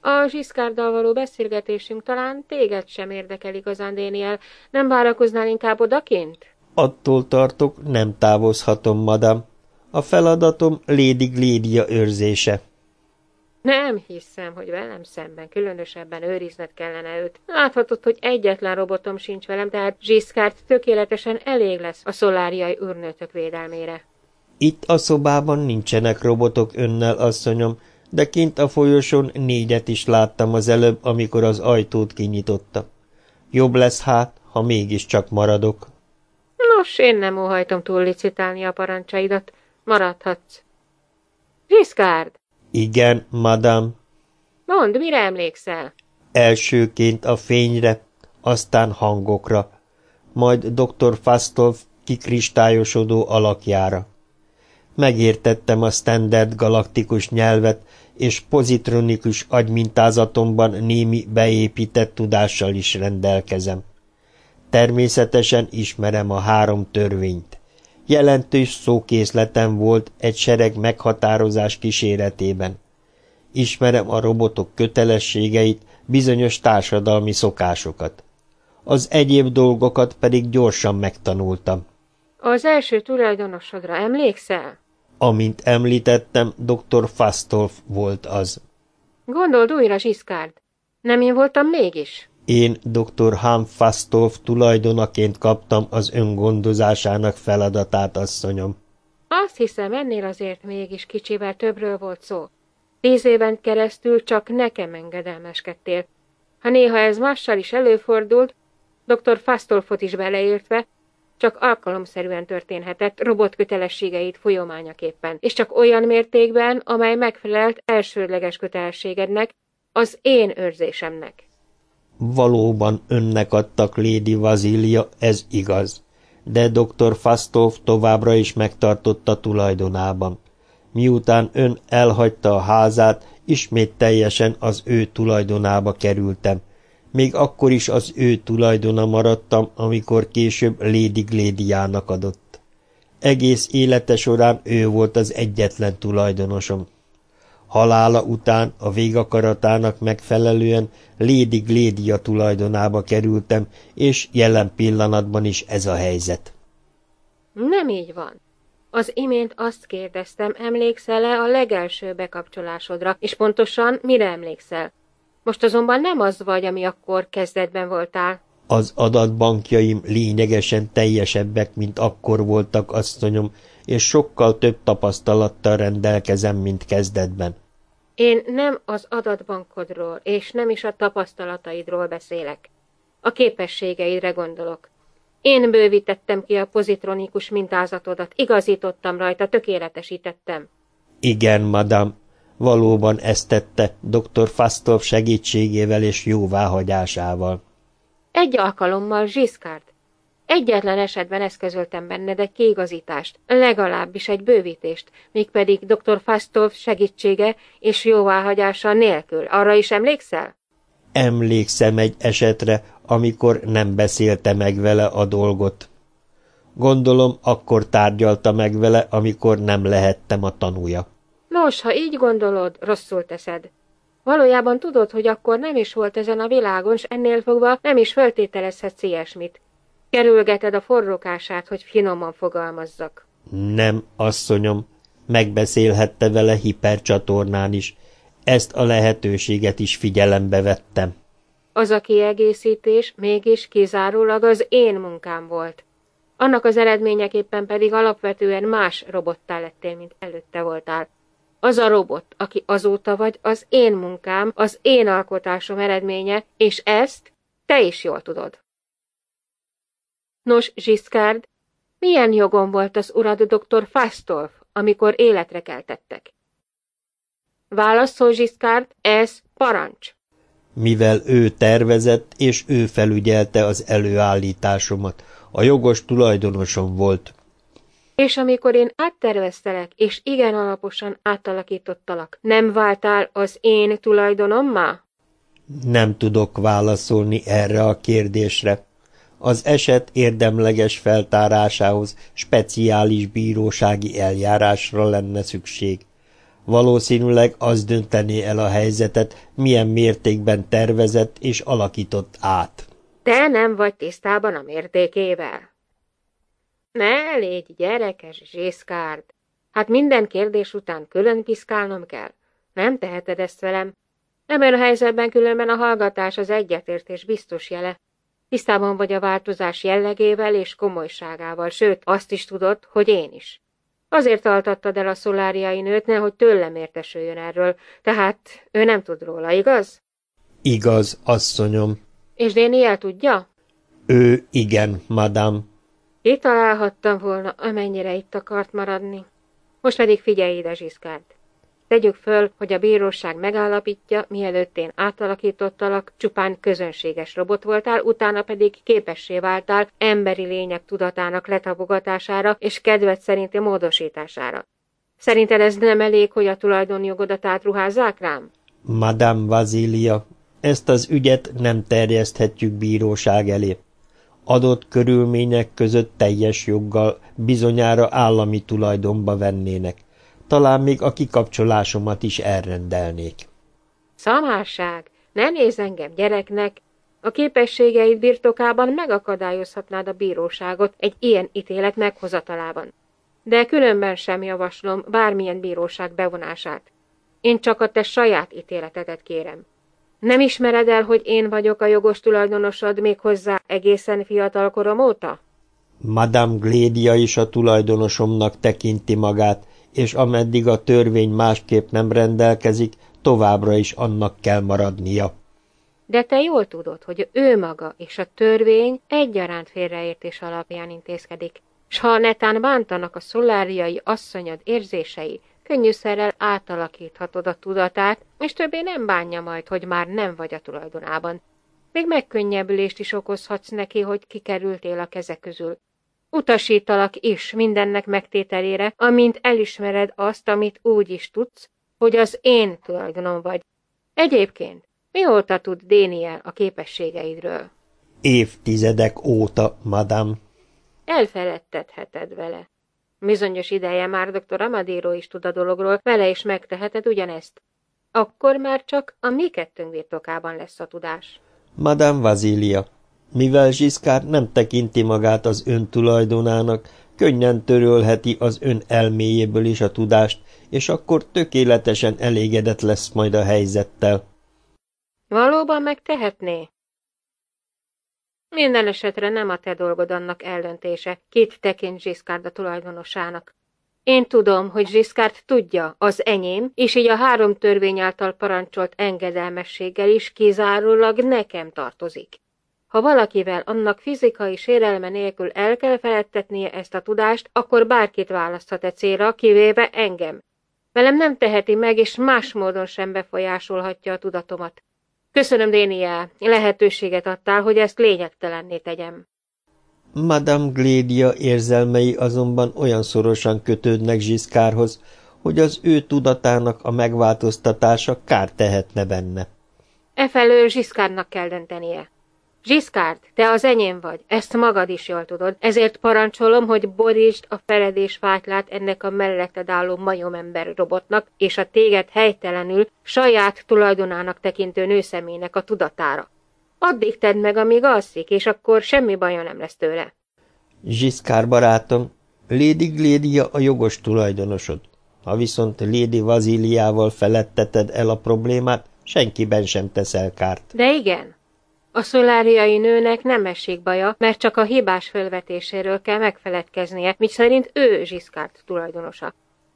B: A Zsiszkárdal való beszélgetésünk talán téged sem érdekel igazán, Déniel. Nem várakoznál inkább odakint?
A: Attól tartok, nem távozhatom, madam. A feladatom Lady Glédia őrzése.
B: Nem hiszem, hogy velem szemben különösebben őrizned kellene őt. Láthatod, hogy egyetlen robotom sincs velem, tehát Zsiszkárt tökéletesen elég lesz a szoláriai űrnőtök védelmére.
A: Itt a szobában nincsenek robotok önnel, asszonyom, de kint a folyosón négyet is láttam az előbb, amikor az ajtót kinyitotta. Jobb lesz hát, ha mégiscsak maradok.
B: Nos, én nem óhajtom túllicitálni a parancsaidat. Maradhatsz. Zsiszkárd!
A: Igen, madam.
B: Mondd, mire emlékszel?
A: Elsőként a fényre, aztán hangokra, majd dr. Fastolf kikristályosodó alakjára. Megértettem a standard galaktikus nyelvet, és pozitronikus agymintázatomban némi beépített tudással is rendelkezem. Természetesen ismerem a három törvényt. Jelentős szókészletem volt egy sereg meghatározás kíséretében. Ismerem a robotok kötelességeit, bizonyos társadalmi szokásokat. Az egyéb dolgokat pedig gyorsan megtanultam.
B: Az első tulajdonosodra emlékszel?
A: Amint említettem, dr. Fastolf volt az.
B: Gondold újra, Zsiszkárd. Nem én voltam mégis?
A: Én dr. Han Fastolf tulajdonaként kaptam az öngondozásának feladatát, asszonyom.
B: Azt hiszem, ennél azért mégis kicsivel többről volt szó. Tíz éven keresztül csak nekem engedelmeskedtél. Ha néha ez mással is előfordult, dr. Fastolfot is beleértve, csak alkalomszerűen történhetett robot kötelességeit folyamányaképpen, és csak olyan mértékben, amely megfelelt elsődleges kötelességednek, az én őrzésemnek.
A: Valóban önnek adtak Lady Vazília, ez igaz, de dr. Fastolf továbbra is megtartotta tulajdonában. Miután ön elhagyta a házát, ismét teljesen az ő tulajdonába kerültem. Még akkor is az ő tulajdona maradtam, amikor később Lady Glédiának adott. Egész élete során ő volt az egyetlen tulajdonosom. Halála után a végakaratának megfelelően Lady Glédia tulajdonába kerültem, és jelen pillanatban is ez a helyzet.
B: Nem így van. Az imént azt kérdeztem, emlékszel-e a legelső bekapcsolásodra, és pontosan mire emlékszel? Most azonban nem az vagy, ami akkor kezdetben voltál.
A: Az adatbankjaim lényegesen teljesebbek, mint akkor voltak, asszonyom, és sokkal több tapasztalattal rendelkezem, mint kezdetben.
B: Én nem az adatbankodról, és nem is a tapasztalataidról beszélek. A képességeidre gondolok. Én bővítettem ki a pozitronikus mintázatodat, igazítottam rajta, tökéletesítettem.
A: Igen, madam, valóban ezt tette dr. Fastov segítségével és jóváhagyásával.
B: Egy alkalommal, Zsiszkárt. Egyetlen esetben eszközöltem benned egy kiigazítást, legalábbis egy bővítést, mégpedig dr. Fastov segítsége és jóváhagyása nélkül. Arra is emlékszel?
A: Emlékszem egy esetre, amikor nem beszélte meg vele a dolgot. Gondolom, akkor tárgyalta meg vele, amikor nem lehettem a tanúja.
B: Nos, ha így gondolod, rosszul teszed. Valójában tudod, hogy akkor nem is volt ezen a világon, s ennél fogva nem is feltételezhetsz ilyesmit. Kerülgeted a forrókását, hogy finoman fogalmazzak.
A: Nem, asszonyom, megbeszélhette vele hipercsatornán is. Ezt a lehetőséget is figyelembe vettem.
B: Az a kiegészítés mégis kizárólag az én munkám volt. Annak az eredményeképpen pedig alapvetően más robottá lettél, mint előtte voltál. Az a robot, aki azóta vagy, az én munkám, az én alkotásom eredménye, és ezt te is jól tudod. Nos, Zsiszkárd, milyen jogom volt az urad dr. Fastolf, amikor életre keltettek? Válaszol, Zsiszkárd, ez parancs.
A: Mivel ő tervezett, és ő felügyelte az előállításomat, a jogos tulajdonosom volt.
B: És amikor én átterveztelek, és igen alaposan átalakítottalak, nem váltál az én tulajdonommá?
A: Nem tudok válaszolni erre a kérdésre. Az eset érdemleges feltárásához speciális bírósági eljárásra lenne szükség. Valószínűleg az döntené el a helyzetet, milyen mértékben tervezett és alakított át.
B: Te nem vagy tisztában a mértékével. Ne légy gyerekes, Zsészkárd. Hát minden kérdés után külön piszkálnom kell. Nem teheted ezt velem. Ebben a helyzetben különben a hallgatás az egyetértés biztos jele. Tisztában vagy a változás jellegével és komolyságával, sőt, azt is tudod, hogy én is. Azért altattad el a szoláriai nőt, nehogy tőlem értesüljön erről, tehát ő nem tud róla, igaz?
A: Igaz, asszonyom.
B: És Déni el tudja?
A: Ő igen, madám.
B: Kitalálhattam volna, amennyire itt akart maradni. Most pedig figyelj ide, Zsiszkárd. Tegyük föl, hogy a bíróság megállapítja, mielőtt én átalakítottalak, csupán közönséges robot voltál, utána pedig képessé váltál emberi lények tudatának letapogatására és kedved szerinti módosítására. Szerinted ez nem elég, hogy a tulajdonjogodat átruházzák rám?
A: Madame Vazília, ezt az ügyet nem terjeszthetjük bíróság elé. adott körülmények között teljes joggal bizonyára állami tulajdonba vennének. Talán még a kikapcsolásomat is elrendelnék.
B: Szamárság! Ne nézz engem gyereknek! A képességeid birtokában megakadályozhatnád a bíróságot egy ilyen ítélet meghozatalában. De különben sem javaslom bármilyen bíróság bevonását. Én csak a te saját ítéletedet kérem. Nem ismered el, hogy én vagyok a jogos tulajdonosod még hozzá egészen fiatal korom óta?
A: Madame Glédia is a tulajdonosomnak tekinti magát, és ameddig a törvény másképp nem rendelkezik, továbbra is annak kell maradnia.
B: De te jól tudod, hogy ő maga és a törvény egyaránt félreértés alapján intézkedik, s ha netán bántanak a szoláriai asszonyod érzései, könnyűszerrel átalakíthatod a tudatát, és többé nem bánja majd, hogy már nem vagy a tulajdonában. Még megkönnyebbülést is okozhatsz neki, hogy kikerültél a keze közül. Utasítalak is mindennek megtételére, amint elismered azt, amit úgy is tudsz, hogy az én tulajdonom vagy. Egyébként, mióta tud Déniel a képességeidről?
A: Évtizedek óta, madam.
B: Elfeledtetheted vele. Bizonyos ideje már dr. Amadiro is tud a dologról, vele is megteheted ugyanezt. Akkor már csak a mi kettőnk birtokában lesz a tudás.
A: Madame Vazília, mivel Zsiszkár nem tekinti magát az ön tulajdonának, könnyen törölheti az ön elméjéből is a tudást, és akkor tökéletesen elégedett lesz majd a helyzettel.
B: Valóban megtehetné? Minden esetre nem a te dolgod annak eldöntése, kit tekint Zsiszkárd a tulajdonosának. Én tudom, hogy Zsiszkárt tudja, az enyém, és így a három törvény által parancsolt engedelmességgel is kizárólag nekem tartozik. Ha valakivel annak fizikai sérelme nélkül el kell feledtetnie ezt a tudást, akkor bárkit választhat e célra, kivéve engem. Velem nem teheti meg, és más módon sem befolyásolhatja a tudatomat. Köszönöm, Déniel, lehetőséget adtál, hogy ezt lényegtelenné tegyem.
A: Madame Glédia érzelmei azonban olyan szorosan kötődnek Zsiszkárhoz, hogy az ő tudatának a megváltoztatása kár tehetne benne.
B: Efelől Zsiszkárnak kell döntenie. Zsiszkárd, te az enyém vagy, ezt magad is jól tudod, ezért parancsolom, hogy borítsd a feledés fájtlát ennek a melletted álló majomember robotnak, és a téged helytelenül saját tulajdonának tekintő nőszemének a tudatára. Addig tedd meg, amíg alszik, és akkor semmi baja nem lesz tőle.
A: Zsiszkár barátom, Lady Glédia a jogos tulajdonosod. Ha viszont Lady Vaziliával feletteted el a problémát, senkiben sem teszel kárt.
B: De igen, a szoláriai nőnek nem esik baja, mert csak a hibás fölvetéséről kell megfeledkeznie, míg szerint ő Zsiszkárt tulajdonosa.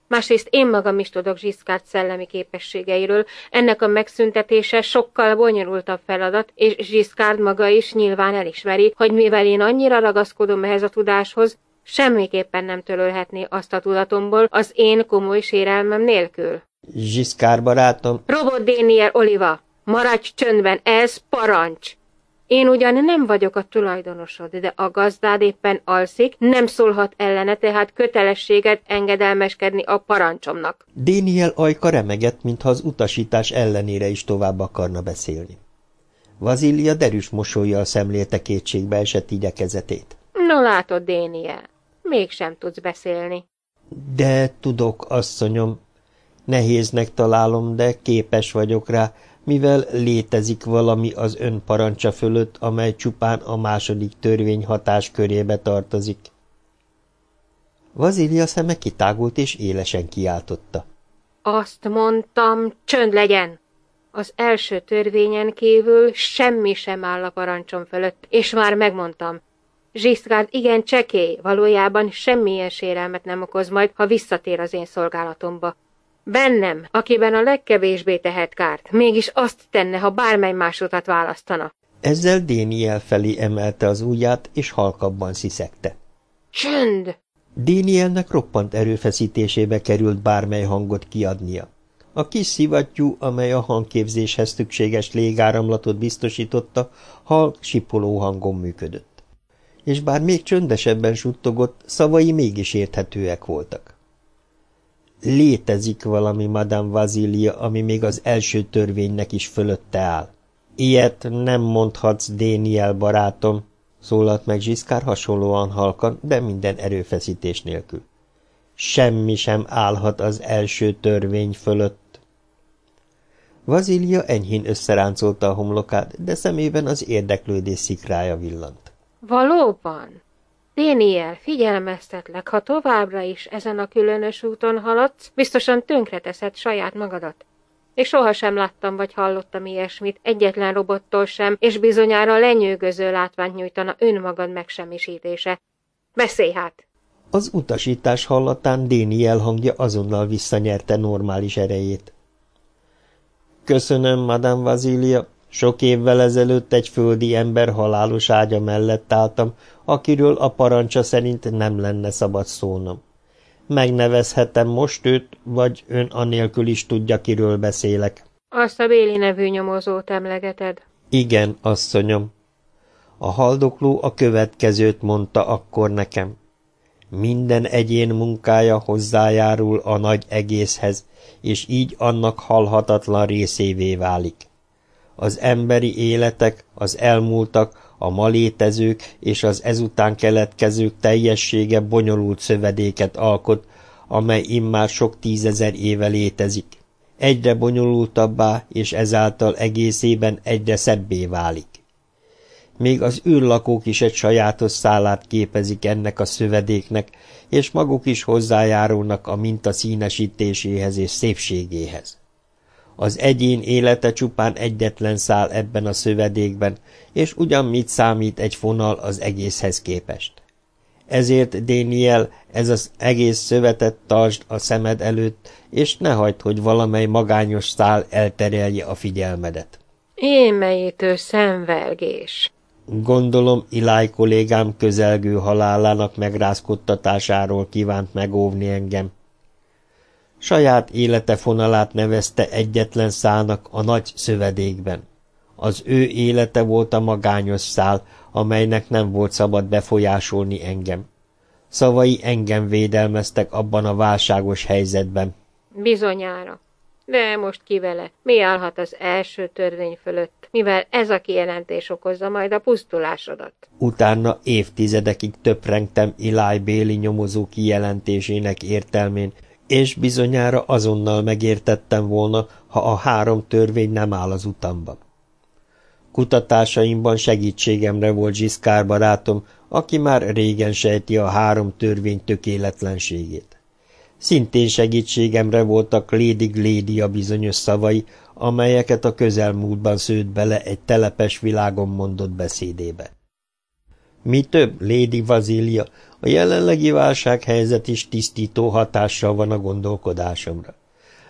B: Másrészt én magam is tudok Zsiszkárt szellemi képességeiről, ennek a megszüntetése sokkal bonyolultabb feladat, és Zsiszkárd maga is nyilván elismeri, hogy mivel én annyira ragaszkodom ehhez a tudáshoz, semmiképpen nem törölhetné azt a tudatomból az én komoly sérelmem nélkül.
A: Zsiszkár barátom...
B: Robot Déniel Oliva, maradj csöndben, ez parancs! Én ugyan nem vagyok a tulajdonosod, de a gazdád éppen alszik, nem szólhat ellene, tehát kötelességet engedelmeskedni a parancsomnak.
A: Déniel ajka remegett, mintha az utasítás ellenére is tovább akarna beszélni. Vazília derűs mosolya szemlélte kétségbe esett igyekezetét.
B: No látod, Déniel, mégsem tudsz beszélni.
A: De tudok, asszonyom. Nehéznek találom, de képes vagyok rá, mivel létezik valami az ön parancsa fölött, amely csupán a második törvény hatás körébe tartozik. Vazília szeme kitágult és élesen kiáltotta.
B: Azt mondtam, csönd legyen! Az első törvényen kívül semmi sem áll a parancsom fölött, és már megmondtam. Zsiszkárd igen csekély, valójában semmilyen sérelmet nem okoz majd, ha visszatér az én szolgálatomba. Bennem, akiben a legkevésbé tehet kárt, mégis azt tenne, ha bármely másodat választana.
A: Ezzel Déniel felé emelte az ujját, és halkabban sziszegte.
B: Csönd!
A: Dénielnek roppant erőfeszítésébe került bármely hangot kiadnia. A kis szivattyú, amely a hangképzéshez szükséges légáramlatot biztosította, halk, sipoló hangon működött. És bár még csöndesebben suttogott, szavai mégis érthetőek voltak. Létezik valami, Madame Vazília, ami még az első törvénynek is fölötte áll. Ilyet nem mondhatsz, Déniel barátom. szólalt meg Zsiszkár hasonlóan halkan, de minden erőfeszítés nélkül. Semmi sem állhat az első törvény fölött. Vazília enyhén összeráncolta a homlokát, de szemében az érdeklődés szikrája villant.
B: Valóban? Déniel, figyelmeztetlek, ha továbbra is ezen a különös úton haladsz, biztosan tönkreteszed saját magadat. És sohasem láttam vagy hallottam ilyesmit, egyetlen robottól sem, és bizonyára lenyűgöző látványt nyújtana önmagad megsemmisítése. Beszélj hát!
A: Az utasítás hallatán Déniel hangja azonnal visszanyerte normális erejét. Köszönöm, Madame Vazília, sok évvel ezelőtt egy földi ember halálos ágya mellett álltam, akiről a parancsa szerint nem lenne szabad szólnom. Megnevezhetem most őt, vagy ön anélkül is tudja, kiről beszélek.
B: Azt a Béli nevű nyomozót emlegeted?
A: Igen, asszonyom. A haldokló a következőt mondta akkor nekem. Minden egyén munkája hozzájárul a nagy egészhez, és így annak halhatatlan részévé válik. Az emberi életek, az elmúltak, a ma létezők és az ezután keletkezők teljessége bonyolult szövedéket alkot, amely immár sok tízezer éve létezik. Egyre bonyolultabbá, és ezáltal egészében egyre szebbé válik. Még az űrlakók is egy sajátos szálát képezik ennek a szövedéknek, és maguk is hozzájárulnak a minta színesítéséhez és szépségéhez. Az egyén élete csupán egyetlen szál ebben a szövedékben, és ugyan mit számít egy fonal az egészhez képest. Ezért, Déniel, ez az egész szövetet tartsd a szemed előtt, és ne hagyd, hogy valamely magányos szál elterelje a figyelmedet.
B: Émejétő szenvelgés.
A: Gondolom, Iláj kollégám közelgő halálának megrázkodtatásáról kívánt megóvni engem. Saját élete fonalát nevezte egyetlen szálnak a nagy szövedékben. Az ő élete volt a magányos szál, amelynek nem volt szabad befolyásolni engem. Szavai engem védelmeztek abban a válságos helyzetben.
B: Bizonyára. De most ki vele? Mi állhat az első törvény fölött, mivel ez a kijelentés okozza majd a pusztulásodat?
A: Utána évtizedekig töprengtem Eli Béli nyomozó kijelentésének értelmén, és bizonyára azonnal megértettem volna, ha a három törvény nem áll az utamban. Kutatásaimban segítségemre volt Zsiszkár barátom, aki már régen sejti a három törvény tökéletlenségét. Szintén segítségemre voltak Lady Glédia bizonyos szavai, amelyeket a közelmúltban szőtt bele egy telepes világon mondott beszédébe. Mi több, Lady Vazília, a jelenlegi válsághelyzet is tisztító hatással van a gondolkodásomra.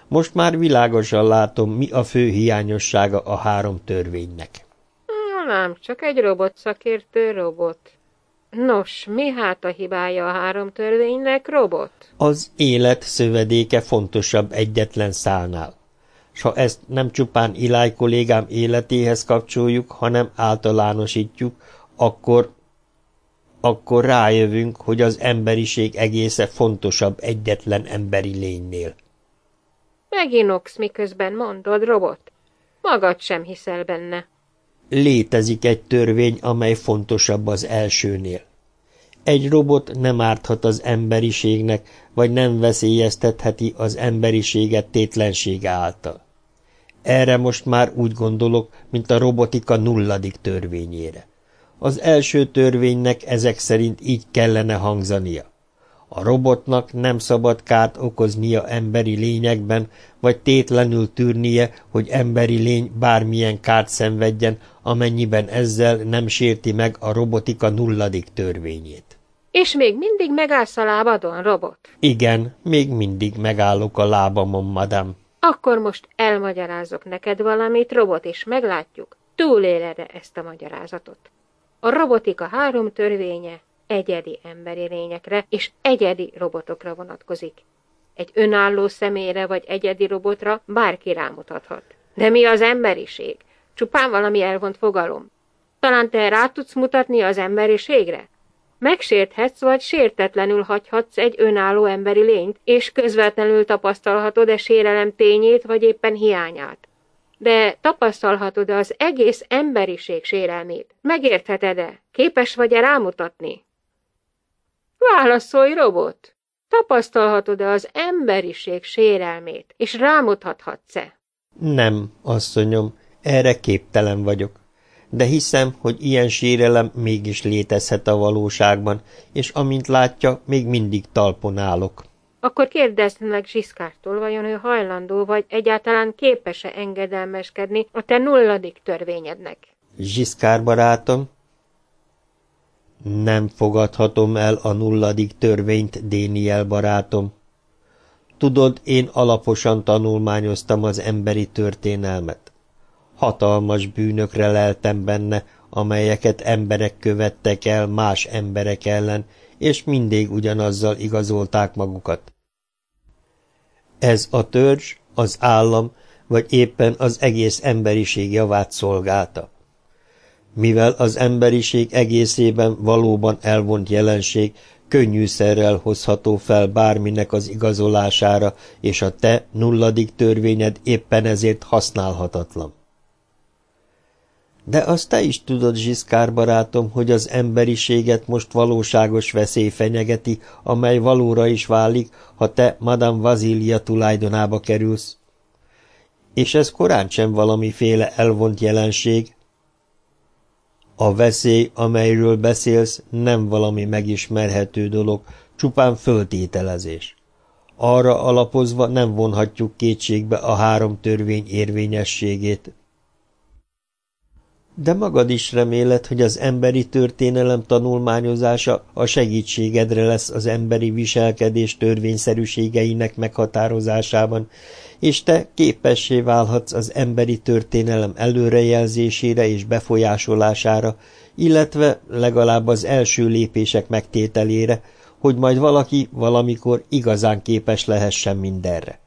A: Most már világosan látom, mi a fő hiányossága a három törvénynek.
B: Nem, csak egy robot szakértő robot. Nos, mi hát a hibája a három törvénynek, robot?
A: Az élet szövedéke fontosabb egyetlen szálnál. S ha ezt nem csupán Iláj kollégám életéhez kapcsoljuk, hanem általánosítjuk, akkor akkor rájövünk, hogy az emberiség egésze fontosabb egyetlen emberi lénynél.
B: Meginoksz, miközben mondod, robot. Magad sem hiszel benne.
A: Létezik egy törvény, amely fontosabb az elsőnél. Egy robot nem árthat az emberiségnek, vagy nem veszélyeztetheti az emberiséget tétlensége által. Erre most már úgy gondolok, mint a robotika nulladik törvényére. Az első törvénynek ezek szerint így kellene hangzania. A robotnak nem szabad kárt okoznia emberi lényekben, vagy tétlenül tűrnie, hogy emberi lény bármilyen kárt szenvedjen, amennyiben ezzel nem sérti meg a robotika nulladik törvényét.
B: És még mindig megállsz a lábadon, robot?
A: Igen, még mindig megállok a lábamon, madam.
B: Akkor most elmagyarázok neked valamit, robot, és meglátjuk, túléled-e ezt a magyarázatot. A robotika három törvénye egyedi emberi lényekre és egyedi robotokra vonatkozik. Egy önálló személyre vagy egyedi robotra bárki rámutathat. De mi az emberiség? Csupán valami elvont fogalom. Talán te rá tudsz mutatni az emberiségre? Megsérthetsz vagy sértetlenül hagyhatsz egy önálló emberi lényt, és közvetlenül tapasztalhatod-e sérelem tényét vagy éppen hiányát. De tapasztalhatod-e az egész emberiség sérelmét? Megértheted-e? Képes vagy-e rámutatni? Válaszolj, robot! Tapasztalhatod-e az emberiség sérelmét, és rámutathatsz-e?
A: Nem, asszonyom, erre képtelen vagyok. De hiszem, hogy ilyen sérelem mégis létezhet a valóságban, és amint látja, még mindig talpon állok.
B: Akkor kérdezd meg Zsiszkártól, vajon ő hajlandó, vagy egyáltalán képes-e engedelmeskedni a te nulladik törvényednek?
A: Zsiszkár barátom, nem fogadhatom el a nulladik törvényt, Déniel barátom. Tudod, én alaposan tanulmányoztam az emberi történelmet. Hatalmas bűnökre leltem benne, amelyeket emberek követtek el más emberek ellen, és mindig ugyanazzal igazolták magukat. Ez a törzs, az állam, vagy éppen az egész emberiség javát szolgálta. Mivel az emberiség egészében valóban elvont jelenség, könnyűszerrel hozható fel bárminek az igazolására, és a te nulladik törvényed éppen ezért használhatatlan. De azt te is tudod, Zsiszkár barátom, hogy az emberiséget most valóságos veszély fenyegeti, amely valóra is válik, ha te Madame Vazília tulajdonába kerülsz. És ez korán sem valamiféle elvont jelenség, a veszély, amelyről beszélsz, nem valami megismerhető dolog, csupán föltételezés. Arra alapozva nem vonhatjuk kétségbe a három törvény érvényességét. De magad is reméled, hogy az emberi történelem tanulmányozása a segítségedre lesz az emberi viselkedés törvényszerűségeinek meghatározásában, és te képessé válhatsz az emberi történelem előrejelzésére és befolyásolására, illetve legalább az első lépések megtételére, hogy majd valaki valamikor igazán képes lehessen mindenre.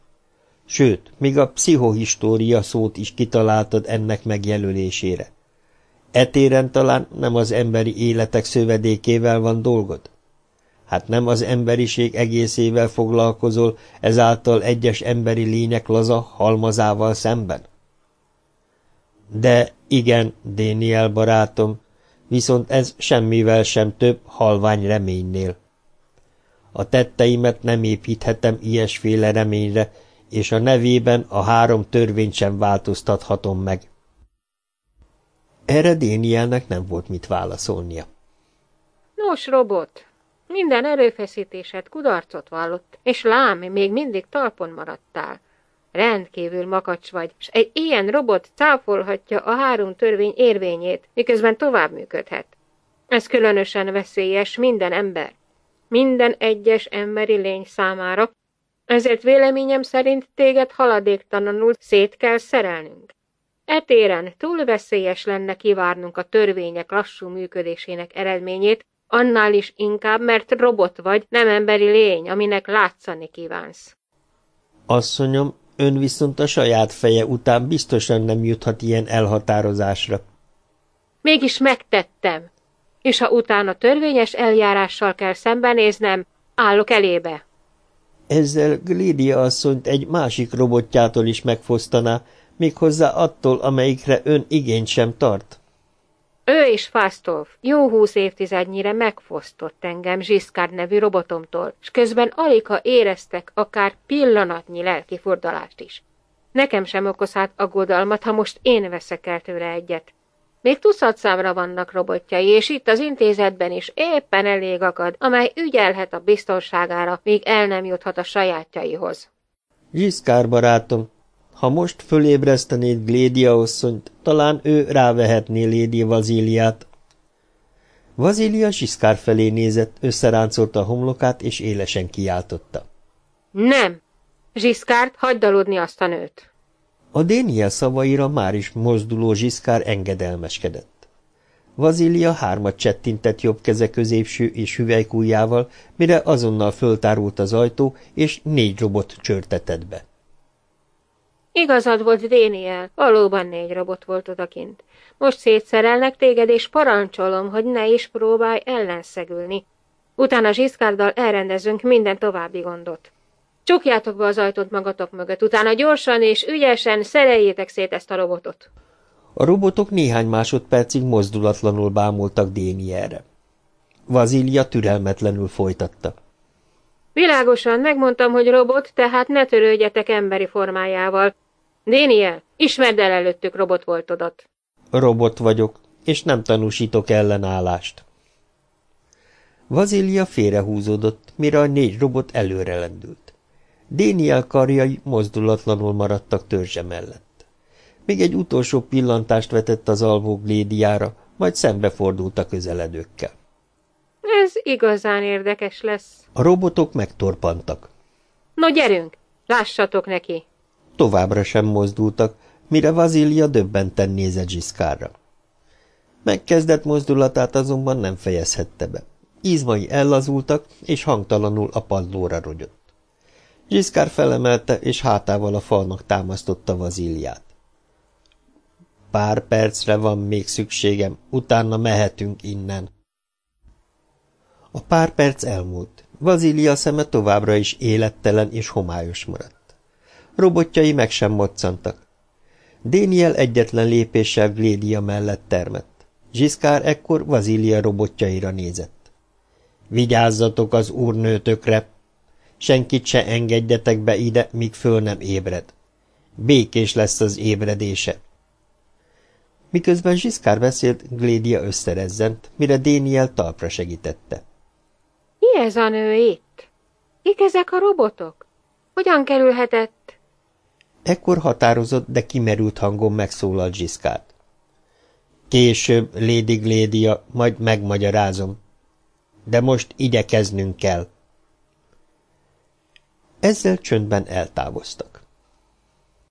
A: Sőt, még a pszichohistória szót is kitaláltad ennek megjelölésére. Etéren talán nem az emberi életek szövedékével van dolgod? Hát nem az emberiség egészével foglalkozol, ezáltal egyes emberi lények laza halmazával szemben? De igen, Déniel barátom, viszont ez semmivel sem több halvány reménynél. A tetteimet nem építhetem ilyesféle reményre, és a nevében a három törvényt sem változtathatom meg. Erre Dénielnek nem volt mit válaszolnia.
B: Nos, robot, minden erőfeszítésed kudarcot vallott, és lám, még mindig talpon maradtál. Rendkívül makacs vagy, és egy ilyen robot cáfolhatja a három törvény érvényét, miközben tovább működhet. Ez különösen veszélyes minden ember, minden egyes emberi lény számára, ezért véleményem szerint téged haladéktalanul szét kell szerelnünk. Etéren túl veszélyes lenne kivárnunk a törvények lassú működésének eredményét, annál is inkább, mert robot vagy, nem emberi lény, aminek látszani kívánsz.
A: Asszonyom, ön viszont a saját feje után biztosan nem juthat ilyen elhatározásra.
B: Mégis megtettem, és ha utána törvényes eljárással kell szembenéznem, állok elébe.
A: Ezzel Glidia asszonyt egy másik robotjától is megfosztaná, méghozzá attól, amelyikre ön igényt sem tart.
B: Ő is Fastov jó húsz évtizednyire megfosztott engem Zsiszkár nevű robotomtól, és közben alig éreztek akár pillanatnyi lelki fordalást is. Nekem sem okozhat aggodalmat, ha most én veszek el tőle egyet. Még tuszatszámra vannak robotjai, és itt az intézetben is éppen elég akad, amely ügyelhet a biztonságára, míg el nem juthat a sajátjaihoz.
A: Zsiszkár barátom, ha most fölébresztenéd Glédia asszonyt, talán ő rávehetné Lédi Vazíliát. Vazília Siszkár felé nézett, összeráncolta a homlokát, és élesen kiáltotta.
B: Nem! Zsiszkárt, hagyd aludni azt a nőt!
A: A Déniel szavaira már is mozduló Zsiszkár engedelmeskedett. Vazília hármat csettintett jobb keze középső és hüvelykújjával, mire azonnal föltárult az ajtó, és négy robot csörtetett be.
B: Igazad volt, Déniel, valóban négy robot volt odakint. Most szétszerelnek téged, és parancsolom, hogy ne is próbálj ellenszegülni. Utána Zsiszkárdal elrendezünk minden további gondot. Csukjátok be az ajtót magatok mögött, utána gyorsan és ügyesen szereljétek szét ezt a robotot.
A: A robotok néhány másodpercig mozdulatlanul bámultak Dénielre. Vazília türelmetlenül folytatta.
B: Világosan megmondtam, hogy robot, tehát ne törődjetek emberi formájával. Déniel, ismerd el előttük robot voltodat.
A: Robot vagyok, és nem tanúsítok ellenállást. Vazília félrehúzódott, mire a négy robot előre lendült. Déniel karjai mozdulatlanul maradtak törzse mellett. Még egy utolsó pillantást vetett az alvó Glédiára, majd szembefordult a közeledőkkel.
B: Ez igazán érdekes lesz.
A: A robotok megtorpantak.
B: No gyerünk, lássatok neki!
A: Továbbra sem mozdultak, mire Vazília döbbenten nézett Zsiszkárra. Megkezdett mozdulatát azonban nem fejezhette be. Izmai ellazultak, és hangtalanul a padlóra rogyott. Zsiszkár felemelte, és hátával a falnak támasztotta Vazíliát. Pár percre van még szükségem, utána mehetünk innen. A pár perc elmúlt. Vazília szeme továbbra is élettelen és homályos maradt. Robotjai meg sem moccantak. Déniel egyetlen lépéssel Glédia mellett termett. Zsiszkár ekkor Vazília robotjaira nézett. Vigyázzatok az úrnőtökre! Senkit se engedjetek be ide, míg föl nem ébred. Békés lesz az ébredése. Miközben Zsiszkár beszélt, Glédia összerezzent, mire Déniel talpra segítette.
B: Mi ez a nő itt? Kik ezek a robotok? Hogyan kerülhetett?
A: Ekkor határozott, de kimerült hangon megszólalt Zsiszkárt. Később, Lady Glédia, majd megmagyarázom. De most igyekeznünk kell. Ezzel csöndben eltávoztak.